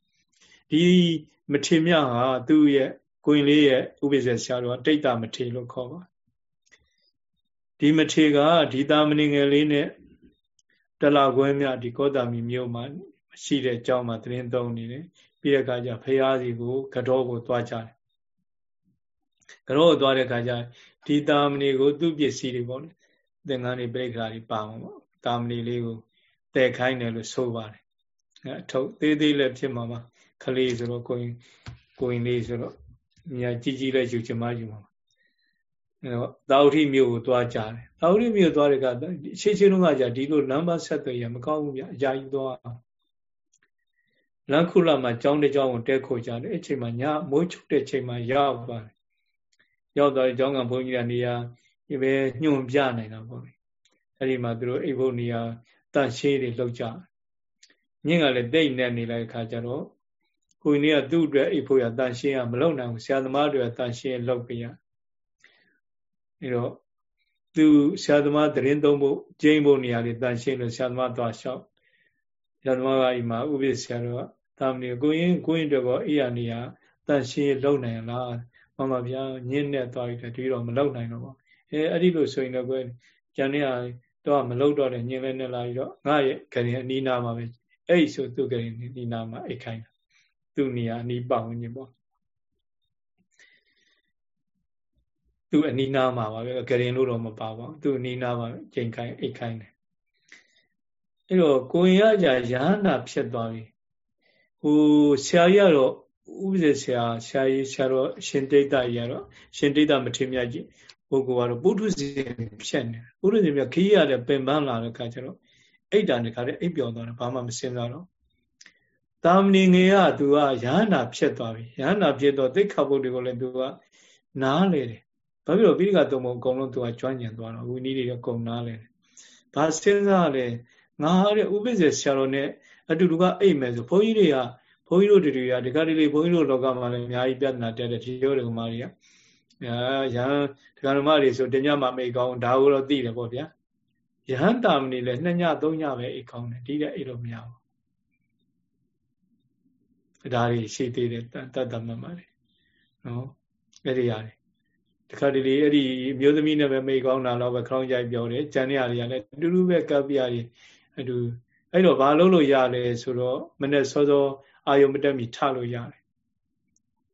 ဒီမထေမြဟာသူ့ရဲ့ကိုရင်လေးရဲ့ဥပိ္ပဇေဆရာတော်တိတ်တာမထေလို့ခေါ်ပါဒီမထေကဒီတာမဏေငယ်လေးနဲ့တလခွဲမြဒီကောတာမီမြို့မှာ ရှိတဲ့အကြောင်းမှာသတင်းသုံးနေတယ်ပြီးတဲ့အခါကျဖရာစီကိုကတော့ကိုသွားကြတယ်ကတော့သွားတဲ့အခါကျဒီတာမဏေကိုသူ့ပစ္စည်းတွေပေါ့လေသင်္ကန်းတွေပြိခါတွေပါအောင်ပေါ့တာမဏေလေးကိုတည်ခိုင်းတယ်လို့ဆိုပါတယ်အထုပ်သေးသေးလည်းဖြစ်မှာပါခလေးဆိုတော့ကိုရင်ကိုရင်လေးဆိုတော့မြာကြီးကြီးလည်းယူချင်မှယူမှာအဲတော့တာဝတိမြို့ကိုသွားကြတယ်တာဝတိမြို့သွားတဲ့ကရှေ့ရှေ့တုန်းကကြာဒီလိုလမ်းမဆက်သွယ်ရမကောင်းဘူးဗျအကြာကြီးသွား လမ်းခုလမှာကြောင်းတစ်ကြောင်းကိုတဲခိုကြတယ်အဲ့ချိန်မှာညမိုးချုပ်တဲ့ချိန်မှာရောက်သွားတယ်ရောက်သွားတဲ့ကျောင်းကဘုန်းကြီးကနေရာဒီပဲညွန်ပြနိုင်တာပေါ့လေအဲ့ဒီမှာသူတို့အိဘုတ်နေရာတန့်ရှင်းတွေလောက်ကြမြင့်ကလည်းတိတ်နေနေလိုက်ခါကြတော့ကိုကြီးကသူ့အတွက်အိဖို့ရတန့်ရှင်းရမလုပ်နိုင်ဘူးဆရာသမားတွေတန့်ရှင်းလုပ်ပြရအဲတော့သူဆရာသမားသတင်းသုံးဖို့ကျင်းဖို့နေရာလေးတန်ရှင်းလို့ဆရာသမားသွားလျှောက်ဆရာသမားကအိမ်မှာဥပိ္ပဆရာတော်က တာမဏေကိုရင်ကိုရင်တော့အိယာနေရာတန်ရှင်းလုံနိုင်လားမမဗျာညင်းနဲ့သွားပြီးတည်းတော့မလုံနိုင်တော့ဘူးအဲအဲ့ဒီလိုဆိုရင်တော့ကိုကျန်နေရတော့မလုံတော့တဲ့ညင်းလဲနဲ့လာပြီးတော့ငါရဲ့ခရင်အနီးနာမှာပဲအဲ့ဆိုသူ့ခရင်အနီးနာမှာအိတ်ခိုင်းတာသူ့နေရာအနီးပတ်ဝန်းကျင်ပေါ့သူ့အနီးနားမှာပါပဲဂရင်လို့တော့မပါပါဘူးသူ့အနီးနားမှာချိန်ခိုင်းအိတ်ခိုင်းတယ်အဲ့တော့ကိုရင်ရကြရဟန္တာဖြစ်သွားပြီ ဟိုဆရာကြီးကတော့ဥပဇေဆရာဆရာကြီးဆရာတော်ရှင်တိတ်တကြီးကတော့ရှင်တိတ်တမထေမြတ်ကြီးပုဂ္ဂိုလ်ကတော့ပုထုဇဉ်ဖြစ်နေပုထုဇဉ်မြတ်ခီးရတဲ့ပင်ပန်းလာတဲ့ခါကျတော့အိတ်တာနဲ့ခါတဲ့အိတ်ပြော်သွားတယ်ဘာမှမစင်တော့တာမဏိငယ်ကသူကရဟန္တာဖြစ်သွားပြီရဟန္တာဖြစ်တော့သိက္ခာပုဒ်တွေကိုလည်းသူကနားလေတယ်ဘာဖြစ်လို့ပိဋကသုံးပုံအကုန်လုံးသူကကျွမ်းကျင်သွားတော့ဝီနည်းတွေအကုန်နားလဲ။ဘာစဉ်းစားလဲ ငါဟာတဲ့ဥပိ္ပဇေဆရာတော်နဲ့အတူတူကအိတ်မယ်ဆိုဘုန်းကြီးတွေကဘုန်းကြီးတို့တွေကဒီကလေးလေးဘုန်းကြီးတို့လောကမှာလည်းအများကြီးပြဿနာတက်တဲ့ဒီရောတွေကမာတွေကအာရဟန်းဒီကဓမ္မတွေဆိုတင်ညမှာမိတ်ကောင်းဒါကိုတော့သိတယ်ပေါ့ဗျာ။ယဟန်တာမဏိလည်းနှစ်ညသုံးညပဲအိတ်ကောင်းတယ်ဒီတဲ့အိတ်လို့မရဘူး။ဒါတွေရှိသေးတယ်တတ်တတ်မှတ်ပါတယ်။နော်အဲ့ဒီရတယ်တခါတလေအဲ့ဒီမျိုးသမီးနဲ့ပဲမိကောင်းတာတော့ပဲခေါင်းကြိုက်ပြောတယ်ကြံရတွေကလည်းအတူတူပဲကပ်ပြရီ အတူအဲ့တော့ဘာလုပ်လို့ရလဲဆိုတော့မနေ့စောစောအာယုံမတက်မီထလို့ရတယ်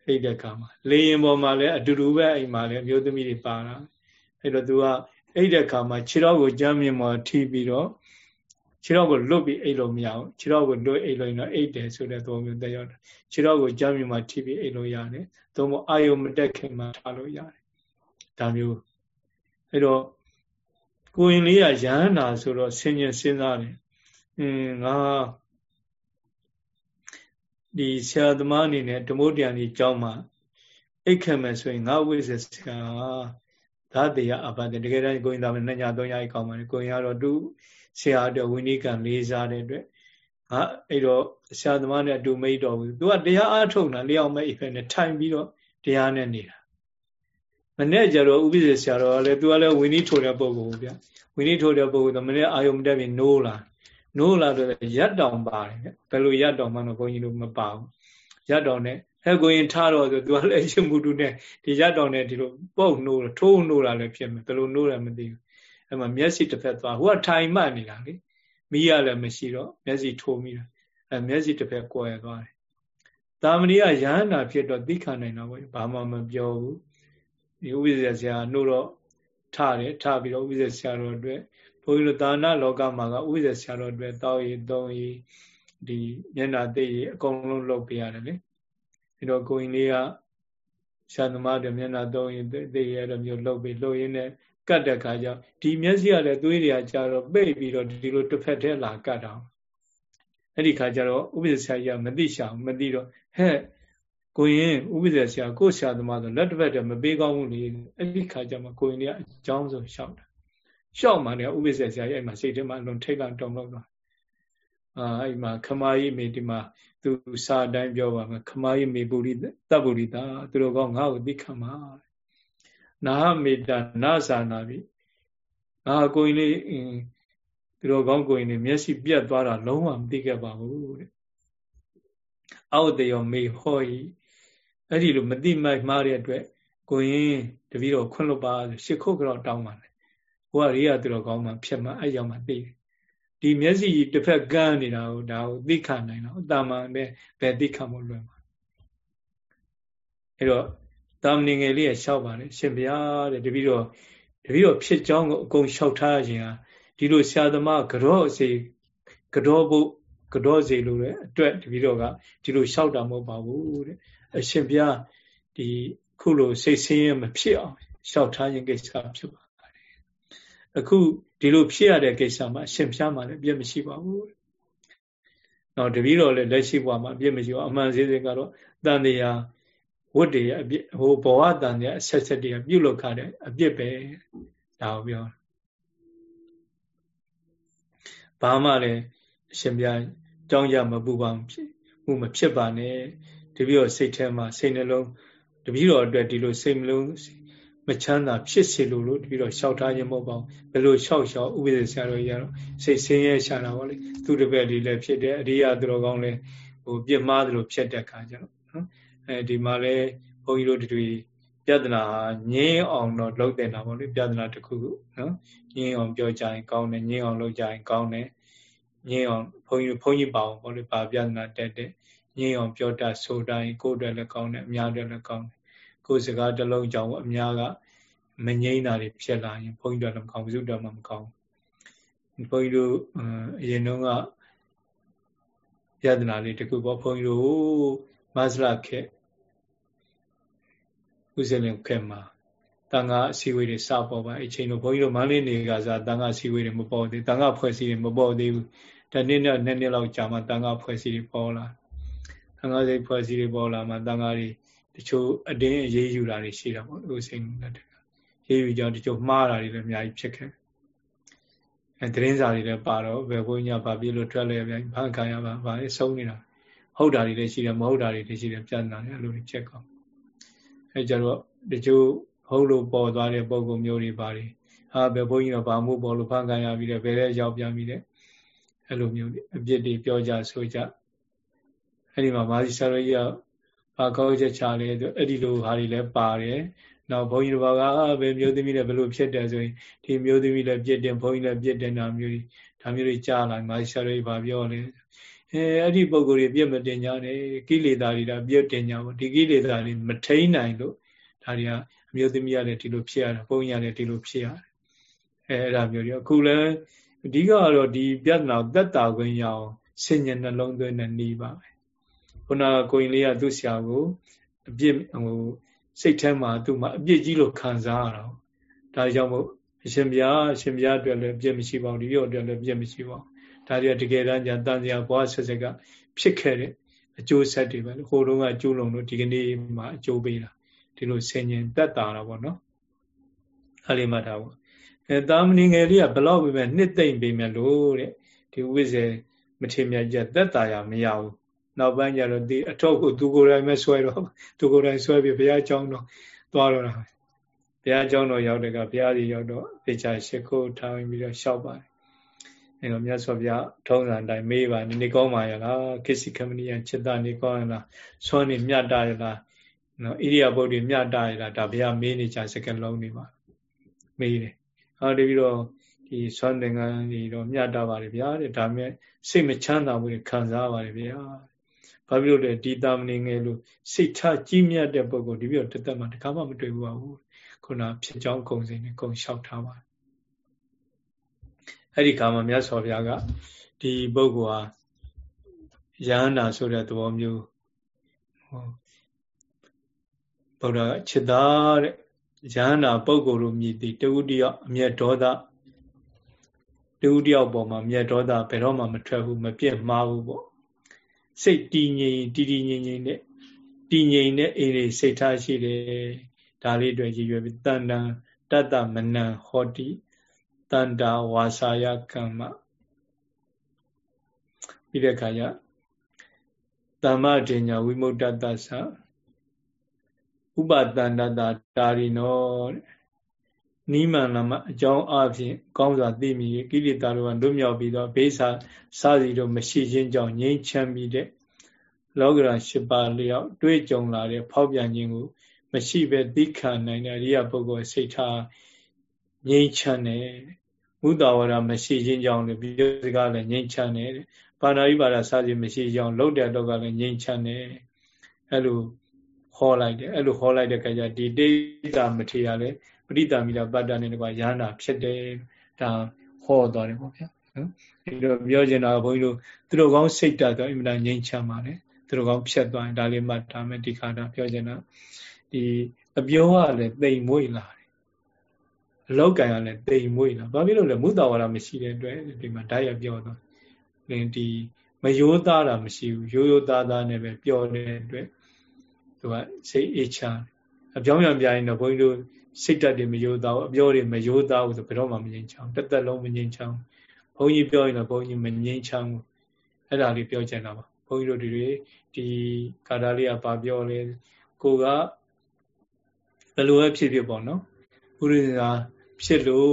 အဲ့တဲ့ကမှာလေရင်ပေါ်မှာလည်းအတူတူပဲအိမ်မှာလည်းမျိုးသမီးတွေပါတာအဲ့တော့သူကအဲ့တဲ့ခါမှာခြေတော်ကိုကြမ်းမြင်ပေါ်ထိပြီးတော့ခြေတော်ကိုလွတ်ပြီးအိတ်လို့မရဘူးခြေတော်ကိုလွတ်အိတ်လို့ရင်တော့အိတ်တယ်ဆိုတဲ့သဘောမျိုးတက်ရောက်တယ်ခြေတော်ကိုကြမ်းမြင်ပေါ်ထိပြီးအိတ်လို့ရတယ်သို့မဟုတ်အာယုံမတက်ခင်မှာထားလို့ရတယ်ဒါမျိုးအဲ့တော့ ကိုရင်လေးကရဟန္တာဆိုတော့ဆင်ញင်စဉ်းစားတယ်အင်းငါဒီဆရာသမားအနေနဲ့ဓမ္မတန်ကြီးကျောင်းမှာအိတ်ခံမယ်ဆိုရင်ငါဝိဇ္ဇဆရာဓာတေယအပတတကယ်တမ်းကိုရင်သားမနှစ်ညသုံးညအိတ်ကောင်းပါလေကိုရင်ကတော့သူဆရာအတွက်ဝိနည်းကံလေးစားတဲ့အတွက်ငဟာအဲ့တော့ဆရာသမားနဲ့အတူမိတ်တော်ဘူးသူကတရားအားထုတ်တာလျောက်မဲ့အိဖက်နဲ့ထိုင်ပြီးတော့တရားနဲ့နေတာ မနေ့ကျတော့ဥပိ္ပဇေဆရာတော်ကလည်းသူကလည်းဝိနည်းထိုတဲ့ပုဂ္ဂိုလ်ဗျဝိနည်းထိုတဲ့ပုဂ္ဂိုလ်ကမနေ့အာယုံတက်ပြီးနိုးလာနိုးလာတော့ရက်တောင်ပါတယ်ဗျဘယ်လိုရက်တောင်မှတော့ဘုန်းကြီးတို့မပါဘူးရက်တောင်နဲ့ဟဲ့ကိုရင်ထားတော့ဆိုသူကလည်းရှင်မူတုနဲ့ဒီရက်တောင်နဲ့ဒီလိုပုတ်နိုးထိုးနိုးလာလည်းဖြစ်မယ်ဘယ်လိုနိုးလဲမသိဘူးအဲ့မှာမျက်စိတစ်ဖက်သွားဟိုကထိုင်မှတ်နေတာလေမိရလည်းမရှိတော့မျက်စိထိုးမိတာအဲမျက်စိတစ်ဖက်ကွယ်သွားတယ်တာမဏိကရဟန္တာဖြစ်တော့သိခံနိုင်တော့ဘာမှမပြောဘူး ဒီဥပ္ပဇ္ဇဆရာနှုတ်တော့ထတယ်ထပြီးတော့ဥပ္ပဇ္ဇဆရာတော်အတွက်ဘုန်းကြီးတို့ဒါနလောကမှာကဥပ္ပဇ္ဇဆရာတော်အတွက်တောက်ရည်သုံးရည်ဒီမျက်နာသိရည်အကုန်လုံးလုပ်ပေးရတယ်လေအဲတော့ကိုရင်လေးကဆရာသမားတွေမျက်နာသုံးရည်သိရည်အဲ့လိုမျိုးလုပ်ပြီးလုပ်ရင်းနဲ့ကတ်တဲ့ခါကျဒီမျက်စိကလည်းသွေးတွေကကြာတော့ပိတ်ပြီးတော့ဒီလိုတစ်ဖက်တည်းလာကတ်တော့အဲ့ဒီခါကျတော့ဥပ္ပဇ္ဇဆရာကြီးကမသိရှာမသိတော့ဟဲ့ ကိုရင်ဥပ္ပဇ္ဇဆရာကိုဆရာသမားဆိုလက်တစ်ဖက်တည်းမပေးကောင်းဘူးလေအဲ့ဒီခါကျမှကိုရင်လေးကအကြောင်းဆုံးရှောက်တာရှောက်မှလည်းဥပ္ပဇ္ဇဆရာကြီးအဲ့မှာစိတ်ထဲမှာလွန်ထိတ်လန့်တုံလို့တော့အာအဲ့မှာခမာကြီးမေဒီမှာသူစာအတိုင်းပြောပါမယ်ခမာကြီးမေပုရိတပ်ပုရိတာသူတို့ကောငါ့ကိုသိခံပါနာဟမေတ္တာနာသာနာပြီငါကိုရင်လေးသူတို့ကောင်းကိုရင်လေးမျက်စိပြတ်သွားတာလုံးဝမသိခဲ့ပါဘူးတဲ့အောက်တယောမေဟောဤ အဲ့ဒီလိုမတိမိုက်မှားတဲ့အတွက်ကိုရင်တပည့်တော်ခွင့်လွတ်ပါရှ िख ုတ်ကြောတောင်းပါတယ်ဟိုကရိယာသူတော်ကောင်းမှဖြစ်မှအဲ့ရောက်မှသိတယ်ဒီမျက်စိတစ်ဖက်ကန်းနေတာကိုဒါကိုသိခံနိုင်တော့အတမန်ပဲဘယ်သိခံဖို့လွယ်မှာအဲ့တော့တာမဏေငယ်လေးရလျှောက်ပါလေရှင်ဘုရားတဲ့တပည့်တော်တပည့်တော်ဖြစ်ကြောင်းကိုအကုန်လျှောက်ထားခြင်းဟာဒီလိုဆရာသမားကြော့စေကြောဖို့ကြော့စေလို့လေအတွက်တပည့်တော်ကဒီလိုလျှောက်တာမဟုတ်ပါဘူးတဲ့ အရှင်ဘုရားဒီခုလိုစိတ်ဆင်းရဲမဖြစ်အောင်လျှောက်ထားခြင်းကိစ္စဖြစ်ပါတယ်အခုဒီလိုဖြစ်ရတဲ့ကိစ္စမှာအရှင်ဘုရားမှလည်းပြည့်မရှိပါဘူးနောက်တပည့်တော်လည်းလက်ရှိဘဝမှာပြည့်မရှိပါအမှန်စည်းစိမ်ကတော့တန်တရားဝတ်တွေအပြစ်ဟိုဘဝတန်တဲ့အဆက်ဆက်တွေကပြုတ်လောက်ခတဲ့အပြစ်ပဲဒါကိုပြောဘာမှလည်းအရှင်ပြကြောင်းကြမပူပါဖြစ်မှုမဖြစ်ပါနဲ့ တပည့်တော်စိတ်ထဲမှာစိတ်နှလုံးတပည့်တော်အတွက်ဒီလိုစိတ်နှလုံးမချမ်းသာဖြစ်စေလို့လို့တပည့်တော်လျှောက်ထားခြင်းမဟုတ်ပါဘူးဘယ်လိုလျှောက်လျှောက်ဥပဒေဆရာတော်ကြီးကတော့စိတ်ဆင်းရဲရှာတာပါလေသူတပည့်လေးလည်းဖြစ်တယ်အရိယာသူတော်ကောင်းလည်းဟိုပြစ်မှားသလိုဖြစ်တဲ့ခါကျတော့နော်အဲဒီမှာလဲဘုန်းကြီးတို့တွေပြဿနာငြင်းအောင်တော့လုပ်တင်တာပေါ့လေပြဿနာတစ်ခုခုနော်ငြင်းအောင်ပြောကြရင်ကောင်းတယ်ငြင်းအောင်လုပ်ကြရင်ကောင်းတယ်ငြင်းအောင်ဘုန်းကြီးဘုန်းကြီးပါအောင်ပေါ့လေပါပြဿနာတက်တဲ့ ငြင်းအောင်ပြောတတ်ဆိုတိုင်းကိုယ်အတွက်လည်းကောင်းတယ်အများအတွက်လည်းကောင်းတယ်ကိုယ်စကားတစ်လုံးကြောင့်အများကမငြိမ့်တာတွေဖြစ်လာရင်ဘုန်းကြီးတို့လည်းမကောင်းဘူးစုတော်မှမကောင်းဘူးဘုန်းကြီးတို့အရင်တုန်းကပြဿနာလေးတခုပေါ့ဘုန်းကြီးတို့မဆလခက်ဥစဉ်လင်ခက်မှာတန်ခါအစည်းအဝေးတွေစပေါ်ပါအချိန်တော့ဘုန်းကြီးတို့မန္တလေးနေကစားတန်ခါအစည်းအဝေးတွေမပေါ်သေးတန်ခါဖွဲ့စည်းတွေမပေါ်သေးဘူးတနေ့နဲ့နှစ်နှစ်လောက်ကြာမှတန်ခါဖွဲ့စည်းတွေပေါ်လာတန် ခါစိတ်ဖွဲ့စည်းတွေပေါ်လာမှတန်ခါတွေတချို့အတင်းအေးအေးယူတာတွေရှိတာပေါ့ဥစဉ်လက်တကရေးယူကြောင်းတချို့မှားတာတွေလည်းအများကြီးဖြစ်ခဲ့အဲသတင်းစာတွေလည်းပါတော့ဘယ်ဘုန်းကြီးကဘာပြလို့ထွက်လဲဗျဘာခံရပါဘာလဲဆုံးနေတာဟုတ်တာတွေလည်းရှိတယ်မဟုတ်တာတွေလည်းရှိတယ်ပြဿနာတွေအဲ့လိုတွေချက်ကောင်းအဲကြတော့တချို့ဟုတ်လို့ပေါ်သွားတဲ့ပုံကုမျိုးတွေပါတယ်ဟာဘယ်ဘုန်းကြီးတော့ဘာမှုပေါ်လို့ဖန်ခံရပြီးတယ်ဘယ်လဲရောက်ပြန်ပြီးတယ်အဲ့လိုမျိုးအပြစ်တွေပြောကြဆိုကြ အဲ့ဒီမှာမာဇီဆရာကြီးကဘာကောက်ချက်ချလဲဆိုအဲ့ဒီလိုဟာတွေလည်းပါတယ်နောက်ဘုန်းကြီးတို့ကဘယ်မျိုးသမီးလည်းဘယ်လိုဖြစ်တယ်ဆိုရင်ဒီမျိုးသမီးလည်းပြစ်တယ်ဘုန်းကြီးလည်းပြစ်တယ်နာမျိုးတွေဒါမျိုးတွေကြားလာမာဇီဆရာကြီးဘာပြောလဲအဲအဲ့ဒီပုံကိုယ်တွေပြည့်မတင်ညာတယ်ကိလေသာတွေကပြည့်တင်ညာပေါ့ဒီကိလေသာတွေမထိန်နိုင်လို့ဒါတွေကအမျိုးသမီးရတယ်ဒီလိုဖြစ်ရတာဘုန်းကြီးရတယ်ဒီလိုဖြစ်ရတယ်အဲအဲ့ဒါမျိုးတွေအခုလည်းအဓိကကတော့ဒီပြဿနာသက်တာခွင့်ရအောင်ဆင်ញနှလုံးသွင်းတဲ့နေပါပဲ ခုနကကိုရင်လေးကသူ့ဆရာကိုအပြစ်ဟိုစိတ်ထဲမှာသူ့မှာအပြစ်ကြီးလို့ခံစားရတာဒါကြောင့်မို့အရှင်ဘုရားအရှင်ဘုရားအတွက်လည်းပြည့်မရှိပါဘူးဒီရောအတွက်လည်းပြည့်မရှိပါဘူးဒါတွေကတကယ်တမ်းကျတန်စရာဘွားဆက်ဆက်ကဖြစ်ခဲ့တဲ့အကျိုးဆက်တွေပဲဟိုတုန်းကကျိုးလုံးလို့ဒီကနေ့မှအကျိုးပေးတာဒီလိုဆင်ញင်တက်တာတာပေါ့နော်အဲ့ဒီမှတ်တာပေါ့အဲတာမဏိငယ်လေးကဘလောက်ပဲနှစ်သိမ့်ပေးမယ်လို့တဲ့ဒီဝိဇ္ဇေမထေမြတ်ချက်သက်တာရမရဘူး နောက်ပိုင်းကျတော့ဒီအထောက်ကိုသူကိုယ်တိုင်ပဲဆွဲတော့သူကိုယ်တိုင်ဆွဲပြီးဘုရားကျောင်းတော့သွားတော့တာဘုရားကျောင်းတော့ရောက်တဲ့ကဘုရားကြီးရောက်တော့သေချာရှ िख ိုးထားပြီးတော့ရှောက်ပါတယ်အဲတော့မြတ်စွာဘုရားထုံးစံတိုင်းမေးပါနေကောင်းပါရဲ့လားခိစီကမဏိယจิตနေကောင်းရဲ့လားဆွမ်းနေမြတ်တာရဲ့လားနော်ဣရိယာပုတ်တွေမြတ်တာရဲ့လားဒါဘုရားမေးနေကြစကလုံးနေပါမေးတယ်ဟောတပြီးတော့ဒီဆွမ်းသင်္ကန်းတွေတော့မြတ်တာပါလေဗျာတဲ့ဒါမဲ့စိတ်မချမ်းသာဘူးခံစားပါလေဗျာ ဘာဖြစ်လို့လဲဒီတာမဏေငယ်လို့စိတ်ချကြီးမြတ်တဲ့ပုဂ္ဂိုလ်ဒီပြီးတော့တသက်မှတခါမှမတွေ့ဘူးပါဘူးခုနဖြစ်ကြောင်းကုံစင်နဲ့ကုံလျှောက်ထားပါအဲ့ဒီခါမှာမြတ်စွာဘုရားကဒီပုဂ္ဂိုလ်ဟာယန္နာဆိုတဲ့သဘောမျိုးဟောဗုဒ္ဓကจิตသားတဲ့ယန္နာပုဂ္ဂိုလ်တို့မြည်သည်တဝုတ္တရအမျက်ဒေါသတဝုတ္တရပေါ်မှာမျက်ဒေါသဘယ်တော့မှမထွက်ဘူးမပြည့်မှားဘူးပေါ့ စိတ်တည်ငြိမ်တည်တည်ငြိမ်ငြိမ်နဲ့တည်ငြိမ်တဲ့အိမ်လေးစိတ်ထားရှိတယ်ဒါလေးအတွက်ရည်ရွယ်ပြီးတန်တန်တတ္တမနံဟောတိတန်တာဝါစာယကမ္မပြီးတဲ့အခါကျတမ္မဒိညာဝိမု ddha တ္တသဥပတန္တတာတာရိနော နိမန္နမအကြောင်းအဖြစ်ကောင်းစွာသိမိကိလေသာတို့ကလွတ်မြောက်ပြီးတော့ဘေးစာစာစီတို့မရှိခြင်းကြောင့်ငြိမ်းချမ်းပြီးတဲ့လောကရာ၈ပါးလျောက်တွေ့ကြုံလာတဲ့ဖောက်ပြန်ခြင်းကိုမရှိပဲသိခံနိုင်တဲ့အရိယပုဂ္ဂိုလ်စိတ်ထားငြိမ်းချမ်းတယ်မုဒ္ဒဝါဒမရှိခြင်းကြောင့်လည်းပြောစကားလည်းငြိမ်းချမ်းတယ်ပါဏာရိပါဒစာစီမရှိကြောင်းလောက်တဲ့တော့ကလည်းငြိမ်းချမ်းတယ်အဲ့လိုဟောလိုက်တယ်အဲ့လိုဟောလိုက်တဲ့ခါကျဒီတိတ်တာမထေရလည်း ပရိသမီတာပတ္တနဲ့တကွာရဟန္တာဖြစ်တယ်ဒါဟောသွားတယ်ပေါ့ဗျာနော်ဒီလိုပြောချင်တာဘုန်းကြီးတို့သူတို့ကောင်းစိတ်တတ်တော့အင်မတန်ငြိမ်းချမ်းပါလေသူတို့ကောင်းဖြတ်သွားရင်ဒါလေးမှတ်ထားမယ်ဒီခါတာပြောချင်တာဒီအပြောကလည်းတိမ်မွေ့လာတယ်အလောက်ကံကလည်းတိမ်မွေ့လာဘာဖြစ်လို့လဲမုသာဝါဒမရှိတဲ့အတွက်ဒီမှာဓာတ်ရပြောတော့ဒီမယိုးသားတာမရှိဘူးရိုးရိုးသားသားနဲ့ပဲပြောတဲ့အတွက်သူကစိတ်အေးချမ်းအပြောင်းပြန်ပြရင်တော့ဘုန်းကြီးတို့ စိတ်ဓာတ်တွေမယိုးသားဘူးအပြောတွေမယိုးသားဘူးဆိုဘယ်တော့မှမငြိမ်းချမ်းတစ်သက်လုံးမငြိမ်းချမ်းဘုန်းကြီးပြောရင်တော့ဘုန်းကြီးမငြိမ်းချမ်းဘူးအဲ့ဒါလေးပြောချင်တာပါဘုန်းကြီးတို့တွေဒီကာတာလေးကဘာပြောလဲကိုကဘယ်လိုပဲဖြစ်ဖြစ်ပေါ့နော်ဘုရားဖြစ်လို့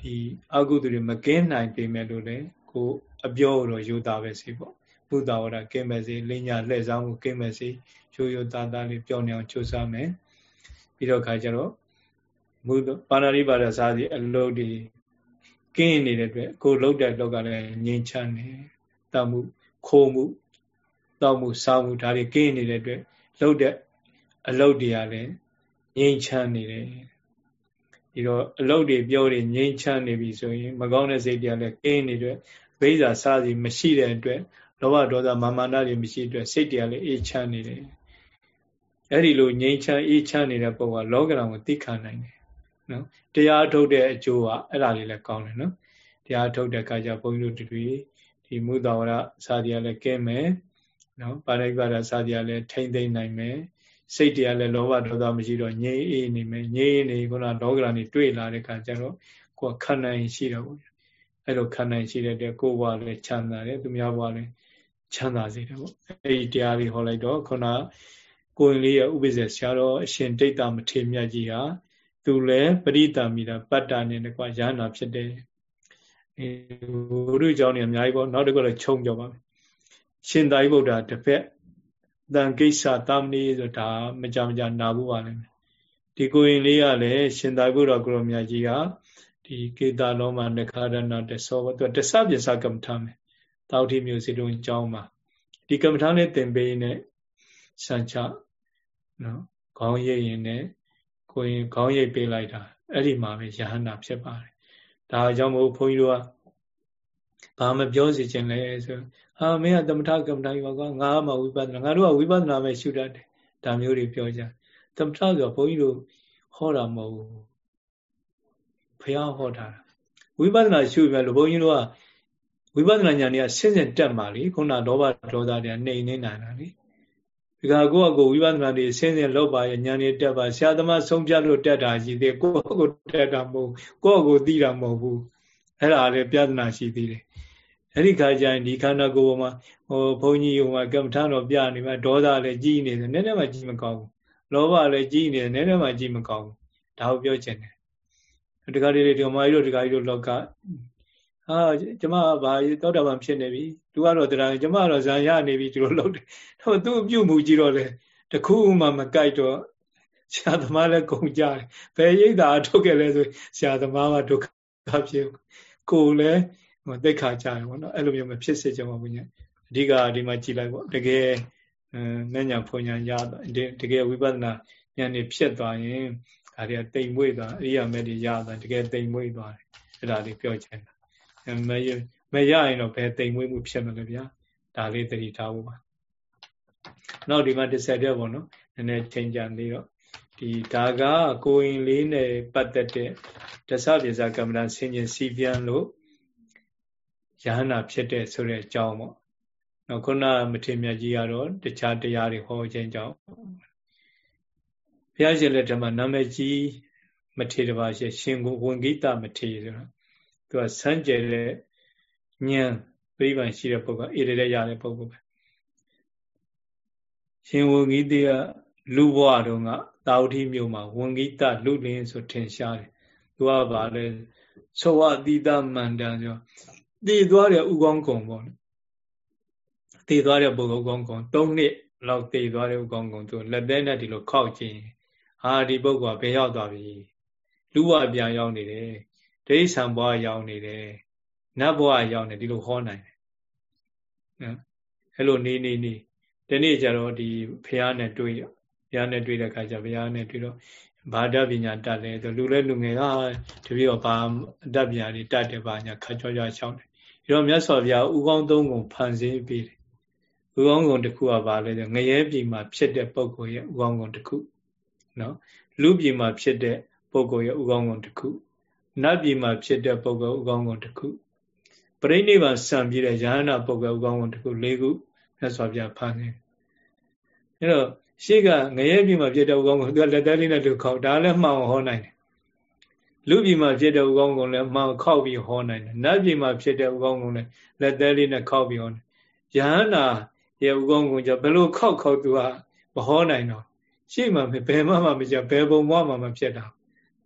ဒီအကုသိုလ်တွေမကင်းနိုင်ပေမဲ့လို့လေကိုအပြောတော့ယူတာပဲစီပေါ့ဘုဒ္ဓဝါဒကင်းမဲ့စီလင်းညာလှည့်ဆောင်ကိုကင်းမဲ့စီရိုးရိုးသားသားလေးပြောနေအောင်ကြိုးစားမယ်ပြီးတော့ခါကျတော့ မုပါဏာရိပါဒစာစီအလုပ်တွေကင်းနေတဲ့အတွက်ကိုလှုပ်တဲ့လောက်ကလည်းငြိမ်းချမ်းတယ်တောက်မှုခိုးမှုတောက်မှုစားမှုဒါတွေကင်းနေတဲ့အတွက်လှုပ်တဲ့အလုပ်တွေကလည်းငြိမ်းချမ်းနေတယ်ဒီတော့အလုပ်တွေပြောတွေငြိမ်းချမ်းနေပြီဆိုရင်မကောင်းတဲ့စိတ်တွေကလည်းကင်းနေတဲ့ဘိဇာစားစီမရှိတဲ့အတွက်လောဘဒေါသမာမာနတွေမရှိတဲ့အတွက်စိတ်တွေကလည်းအေးချမ်းနေတယ်အဲ့ဒီလိုငြိမ်းချမ်းအေးချမ်းနေတဲ့ပုံကလောကဓာတ်ကိုသိခံနိုင်တယ် နော်တရားထုတ်တဲ့အကျိုးကအဲ့ဒါလေးလည်းကောင်းတယ်နော်တရားထုတ်တဲ့အခါကျဘုန်းကြီးတို့တွေဒီမုဒ္ဒဝရစာတရားလည်းကဲမယ်နော်ပါရိပါဒစာတရားလည်းထိမ့်သိမ့်နိုင်မယ်စိတ်တရားလည်းလောဘဒေါသမရှိတော့ငြိမ်းအေးနေမယ်ငြိမ်းနေခုနလောကဓာတ်နေတွေ့လာတဲ့အခါကျတော့ကိုယ်ခန္ဓာရင်ရှိတော့ဘူးအဲ့လိုခန္ဓာရင်ရှိတဲ့တဲ့ကိုယ်ဘဝလည်းချမ်းသာတယ်သူများဘဝလည်းချမ်းသာစေတယ်ပေါ့အဲ့ဒီတရားလေးဟောလိုက်တော့ခုနကိုရင်လေးရဲ့ဥပ္ပဇ္ဇဆရာတော်အရှင်ဒိဋ္ဌမထေမြတ်ကြီးဟာ သူလည်းပရိသမီတာပတ္တာနဲ့တကွာရဟနာဖြစ်တယ်အဲဘုရုကြောင့်နေအများကြီးပေါ့နောက်တစ်ခုလည်းခြုံပြောပါမယ်ရှင်သာရိပုတ္တရာတစ်ဖက်တန်ကိစ္စတာမဏိဆိုတာမကြမကြနာဘူးပါလိမ့်မယ်ဒီကိုရင်လေးကလည်းရှင်သာရိပုတ္တရာကိုရောမြတ်ကြီးကဒီကေတာလောမနခရဏတဆောသူတဆပြစကမ္မထာမယ်တောက်တိမျိုးစီတုံးကျောင်းမှာဒီကမ္မထာနဲ့သင်ပေးနေစံချနော်ခေါင်းရိပ်ရင်နဲ့ ကိုရင်ခေါင်းရိပ်ပေးလိုက်တာအဲ့ဒီမှာပဲယဟန္တာဖြစ်ပါတယ်ဒါကြောင့်မို့ဘုန်းကြီးတို့ကဘာမပြောစီခြင်းလဲဆိုဟာမင်းကသမထကမ္မထာကြီးပါကွာငါမှဝိပဿနာငါတို့ကဝိပဿနာပဲရှုတတ်တယ်ဒါမျိုးတွေပြောကြသမထဆိုဘုန်းကြီးတို့ဟောတာမဟုတ်ဘူးဘုရားဟောတာဝိပဿနာရှုပြလို့ဘုန်းကြီးတို့ကဝိပဿနာဉာဏ်တွေကဆင်းဆင်းတက်မှာလေခုနလောဘဒေါသတွေနှိမ်နေနိုင်တာလေ ဒီကကိုယ့်အကိုဝိပဿနာတွေဆင်းဆင်းလောက်ပါရဲ့ဉာဏ်တွေတက်ပါဆရာသမားဆုံးဖြတ်လို့တက်တာရှိသေးကိုယ့်အကိုတက်တာမဟုတ်ကိုယ့်အကိုသိတာမဟုတ်ဘူးအဲ့ဒါလည်းပြဿနာရှိသေးတယ်အဲ့ဒီခါကျရင်ဒီခန္ဓာကိုယ်ပေါ်မှာဟိုဘုန်းကြီးဟိုမှာကမ္မထာတော်ပြနေမှာဒေါသလည်းကြီးနေတယ်နည်းနည်းမှကြီးမကောင်းဘူးလောဘလည်းကြီးနေတယ်နည်းနည်းမှကြီးမကောင်းဘူးဒါကိုပြောချင်တယ်တခါလေးဒီမကြီးတို့တခါကြီးတို့လောကဟာကျမဘာသောတာပန်ဖြစ်နေပြီ သူကတော့တရားကျမကတော့ဇာရနေပြီဒီလိုလုပ်တယ်ဟိုသူ့ပြုမှုကြီးတော့လေတခုမှမကြိုက်တော့ဆရာသမားလည်းကုန်ကြတယ်ဘယ်ရိတ်သာထုတ်ခဲ့လဲဆိုဆရာသမားကဒုက္ခဖြစ်ကိုလည်းဟိုသိခါကြတယ်ပေါ့နော်အဲ့လိုမျိုးမဖြစ်စေချင်ပါဘူးညအဓိကဒီမှာကြည်လိုက်ပေါ့တကယ်အဲဉာဏ်ဖွညာရတကယ်ဝိပဿနာဉာဏ်နေဖြစ်သွားရင်ဒါတွေကတိမ်မွေ့သွားအရိယာမဲ့တွေရသွားတကယ်တိမ်မွေ့သွားတယ်အဲ့ဒါလေးပြောချင်တာမရ မရရင်တော့ဘယ်တိမ်မွေ့မှုဖြစ်မလဲဗျာဒါလေးသတိထားဖို့ပါနောက်ဒီမှာတစ်ဆက်တည်းပေါ့နော်နည်းနည်းချိန်ကြနေတော့ဒီဒါကကိုရင်လေးနဲ့ပတ်သက်တဲ့ဒသပိဇာကမ္မဋ္ဌာန်းဆင်ញင်စီပြန်လို့ယဟနာဖြစ်တဲ့ဆိုတဲ့အကြောင်းပေါ့နောက်ခုနမထေမြတ်ကြီးကတော့တခြားတရားတွေဟောခြင်းကြောင့်ဘုရားရှင်လက်ထက်မှာနာမည်ကြီးမထေတပါးရှိရှင်ကိုဝန်ဂိတမထေဆိုတာသူကစမ်းကြဲတဲ့ ဉာဏ်ပြိပံရှိတဲ့ပုဂ္ဂိုလ်အေရတဲ့ရတဲ့ပုဂ္ဂိုလ်ပဲရှင်ဝန်ဂိတကလူဘဝတုန်းကတာဝတိမြို့မှာဝန်ဂိတလူလင်းဆိုထင်ရှားတယ်သူကဗာလဲသောဝတိတမန္တန်ဆိုတည်သွားတဲ့ဥကောင်းကုံပေါ့တည်သွားတဲ့ပုဂ္ဂိုလ်ကောင်းကုံ၃နှစ်လောက်တည်သွားတဲ့ဥကောင်းကုံသူလက်သေးနဲ့ဒီလိုခောက်ခြင်းဟာဒီပုဂ္ဂိုလ်ကဘယ်ရောက်သွားပြီလူဘဝပြန်ရောက်နေတယ်ဒိဋ္ဌံဘဝရောက်နေတယ် နတ်ဘဝရောက်နေဒီလိုဟောနိုင်တယ်နော်အဲ့လိုနေနေနေဒီနေ့ကျတော့ဒီဖះနဲ့တွေ့ရဘုရားနဲ့တွေ့တဲ့အခါကျဘုရားနဲ့တွေ့တော့ဘာဓပညာတတ်လဲဆိုလူလဲလူငယ်ကတပည့်တော်ဘာအတတ်ပညာတွေတတ်တယ်ဘာညာခါကြောကြောရှောင်းတယ်ဒီတော့မြတ်စွာဘုရားဥကောင်းသုံးကိုဖန်ဆင်းပေးတယ်ဥကောင်းကုံတစ်ခုကဘာလဲဆိုငရဲပြည်မှာဖြစ်တဲ့ပုံကိုရဲ့ဥကောင်းကုံတစ်ခုနော်လူပြည်မှာဖြစ်တဲ့ပုံကိုရဲ့ဥကောင်းကုံတစ်ခုနတ်ပြည်မှာဖြစ်တဲ့ပုံကိုဥကောင်းကုံတစ်ခု ပရိနိဗ္ဗာန်စံပြည့်တဲ့ယဟနာပုံကိုဥကောင်းကုံတစ်ခု၄ခုမြတ်စွာဘုရားဖန်ဆင်းအဲ့တော့ရှေ့ကငရဲပြည်မှာဖြစ်တဲ့ဥကောင်းကိုသူကလက်သေးလေးနဲ့သူခေါက်ဒါလည်းမှောင်ဟောနိုင်တယ်လူပြည်မှာဖြစ်တဲ့ဥကောင်းကုံလည်းမှောင်ခောက်ပြီးဟောနိုင်တယ်နတ်ပြည်မှာဖြစ်တဲ့ဥကောင်းကုံလည်းလက်သေးလေးနဲ့ခောက်ပြီးဟောတယ်ယဟန္တာရဲ့ဥကောင်းကုံကြဘယ်လိုခောက်ခောက်သူကမဟောနိုင်တော့ရှေ့မှာဘယ်မှမှမကြဘယ်ပုံမှမှမဖြစ်တာ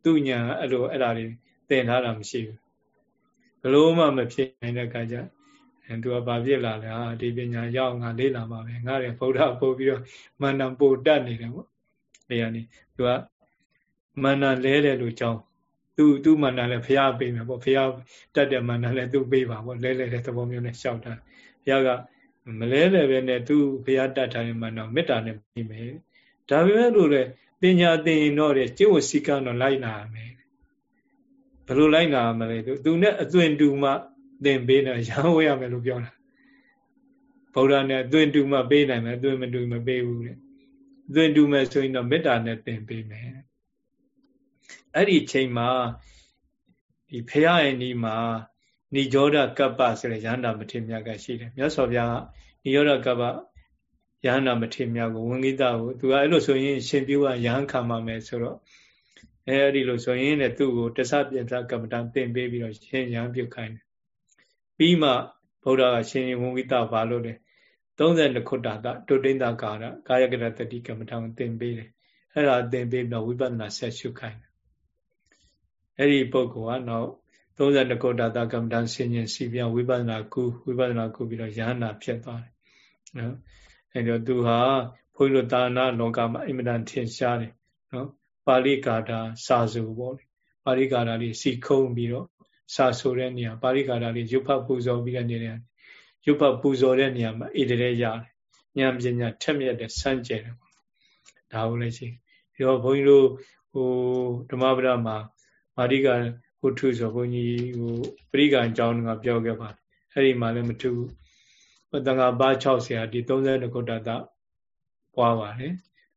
သူညာအဲ့လိုအဲ့ဒါတွေသင်ထားတာမရှိဘူး ဘလို့မှမဖြစ်နိုင်တဲ့အခါကျအဲသူကဘာဖြစ်လာလဲဟာဒီပညာရောက်ငါလေးလာမှာပဲငါလည်းဗုဒ္ဓပို့ပြီးတော့မန္တန်ပို့တတ်နေတယ်ပေါ့ဒီကနေသူကမန္တန်လဲတယ်လို့ကြောင်းသူသူမန္တန်လည်းဖះပေးမယ်ပေါ့ဖះတတ်တဲ့မန္တန်လည်းသူပေးပါပေါ့လဲလဲတဲ့သဘောမျိုးနဲ့ရှောက်တာဖះကမလဲလဲပဲနဲ့သူဖះတတ်ထားရင်မန္တန်မေတ္တာနဲ့ပြီးမယ်ဒါပေမဲ့လို့လေပညာသင်ရင်တော့တဲ့ကျင့်ဝတ်စည်းကမ်းတော့လိုက်နာရမယ် ဘယ်လိုလိုက်နာရမလဲသူသူနဲ့အသွင်တူမှသင်ပေးတယ်ရဟန်းဝေးရမယ်လို့ပြောတာဗုဒ္ဓနဲ့အသွင်တူမှပေးနိုင်မယ်အသွင်မတူမပေးဘူးတဲ့အသွင်တူမယ်ဆိုရင်တော့မေတ္တာနဲ့သင်ပေးမယ်အဲ့ဒီချိန်မှာဒီဖရာရဲ့ဤမှာနိရောဓကပ္ပဆိုတဲ့ရဟန္တာမထေမြတ်ကရှိတယ်မြတ်စွာဘုရားကနိရောဓကပ္ပရဟန္တာမထေမြတ်ကိုဝင်ကိတကိုသူကအဲ့လိုဆိုရင်ရှင်ပြုကရဟန်းခံပါမယ်ဆိုတော့ အဲဒီလိုဆိုရင်လည်းသူ့ကိုတသပြစ္ဆကမ္မဋ္ဌာန်းသင်ပေးပြီးတော့ရှင်ရဟန်းပြုခိုင်းတယ်ပြီးမှဗုဒ္ဓကရှင်ဝဝိတဘာလို့လဲ32ခုတာတတုတိန္တကာရကာယကရတတိကမ္မထံသင်ပေးတယ်အဲ့ဒါသင်ပေးပြီးတော့ဝိပဿနာဆက်ရှုခိုင်းတယ်အဲ့ဒီပုဂ္ဂိုလ်ကနောက်32ခုတာတကမ္မထံဆင်ញင်စီပြန်ဝိပဿနာကုဝိပဿနာကုပြီးတော့ယဟနာဖြစ်သွားတယ်နော်အဲ့တော့သူဟာဘုန်းကြီးတို့သာနာလောကမှာအင်မတန်ထင်ရှားတယ်နော် ပါဠိကာတာစာစုပေါ့လေပါဠိကာတာလေးစီခုံးပြီးတော့စာဆိုတဲ့နေရာပါဠိကာတာလေးရုပ်ဖတ်ပူဇော်ပြီးတဲ့နေရာရုပ်ဖတ်ပူဇော်တဲ့နေရာမှာဣတရေရတယ်ဉာဏ်ပညာထက်မြက်တဲ့စမ်းကြယ်တယ်ပေါ့ဒါဟုတ်လည်းရှိပြီးတော့ဘုန်းကြီးတို့ဟိုဓမ္မပဒမှာမာရိကဟိုထုဆိုဘုန်းကြီးဟိုပရိကံအကြောင်းကပြောခဲ့ပါတယ်အဲ့ဒီမှာလည်းမထုဘူးတန်ခါပါ6ဆရာဒီ32ခုတ္တတာပွားပါတယ်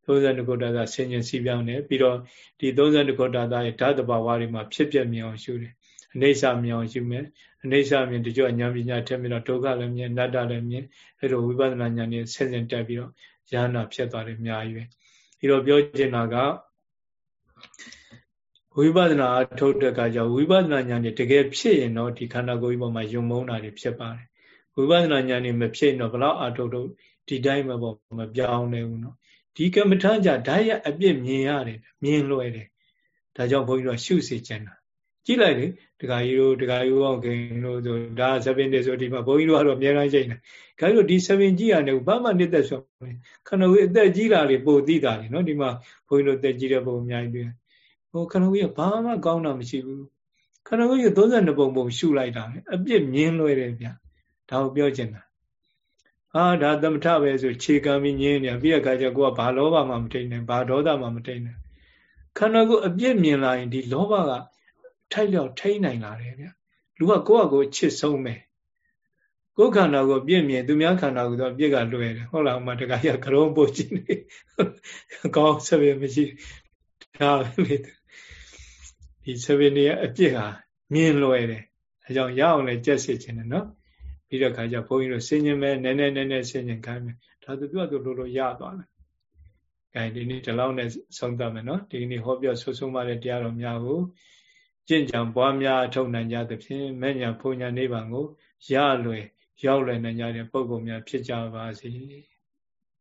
32ခုတ္တတာဆင်ញင်စီပြောင်းတယ်ပြီးတော့ဒီ32ခုတ္တတာရဲ့ဓာတ်တဘာဝတွေမှာဖြစ်ပြမြင်အောင်ရှုတယ်အနေဆာမြင်အောင်ယူမယ်အနေဆာမြင်တချို့ဉာဏ်ပညာထက်ပြီးတော့ဒုက္ခလည်းမြင်နတ္တလည်းမြင်အဲ့လိုဝိပဿနာဉာဏ်နဲ့ဆင်းဆင်းတက်ပြီးတော့ဉာဏ်နာဖြစ်သွားတယ်အများကြီးပဲဒီတော့ပြောချင်တာကဝိပဿနာအထုတ်တဲ့အခါကျဝိပဿနာဉာဏ်နဲ့တကယ်ဖြစ်ရင်တော့ဒီခန္ဓာကိုယ်ကြီးပေါ်မှာယုံမုန်းတာတွေဖြစ်ပါတယ်ဝိပဿနာဉာဏ်นี่မဖြစ်တော့ဘလောက်အထုတ်ထုတ်ဒီတိုင်းမပေါ့မပြောင်းနေဘူးနော် ဒီကမ္မထာကြဓာတ်ရအပြစ်မြင်ရတယ်မြင်လွယ်တယ်ဒါကြောင့်ဘုန်းကြီးတို့ရှုစေချင်တာကြည့်လိုက်လေဒကာကြီးတို့ဒကာကြီးအောင်ခင်တို့ဆိုဒါဆပင်တွေဆိုဒီမှာဘုန်းကြီးတို့ကတော့အများကြီးချိန်တယ်ခါတို့ဒီဆပင်ကြီးရတယ်ဘာမှနှစ်သက်ဆိုခဏဝေးအသက်ကြီးလာလေပိုသိတာလေနော်ဒီမှာဘုန်းကြီးတို့တက်ကြီးတဲ့ပုံအများကြီးတွေ့ဟိုခဏဝေးကဘာမှကောင်းတာမရှိဘူးခဏဝေးက32ပုံပုံရှုလိုက်တာလေအပြစ်မြင်လွယ်တယ်ဗျဒါကိုပြောချင်တာ အာဒါသမထပဲဆိုခြေကံပြီးညင်းနေပြီးတဲ့အခါကျကိုကဘာလောဘမှမထိန်နဲ့ဘာဒေါသမှမထိန်နဲ့ခန္ဓာကိုယ်အပြစ်မြင်လာရင်ဒီလောဘကထိုက်လျောက်ထိန်နိုင်လာတယ်ဗျလူကကိုယ့်အကိုချစ်ဆုံးပဲကိုယ်ခန္ဓာကိုပြည့်မြင်သူများခန္ဓာကိုတော့ပြည့်ကလွယ်တယ်ဟုတ်လားဥမာတခါရကရုံးပို့ကြည့်နေကောင်းဆက်ပြမရှိဒါပဲဒီဆက်ပြနေရအပြစ်ဟာမြင်လွယ်တယ်အဲကြောင့်ရအောင်လဲကြက်စစ်ခြင်းတယ်နော် ပြီးတော့ခါကျဘုန်းကြီးတို့ဆင်ញင်မဲ့နည်းနည်းနည်းနည်းဆင်ញင်ခိုင်းမယ်ဒါသူပြောသူလိုလိုရသွားတယ်။အဲဒီနေ့ဒီလောက်နဲ့ဆုံးသတ်မယ်နော်ဒီနေ့ဟောပြောဆွဆုံးမတဲ့တရားတော်များကိုကျင့်ကြံပွားများထုတ်နိုင်ကြသဖြင့်မဲ့ညာဖုန်ညာနိဗ္ဗာန်ကိုရလွယ်ရောက်လွယ်နိုင်ကြတဲ့ပုဂ္ဂိုလ်များဖြစ်ကြပါစေ။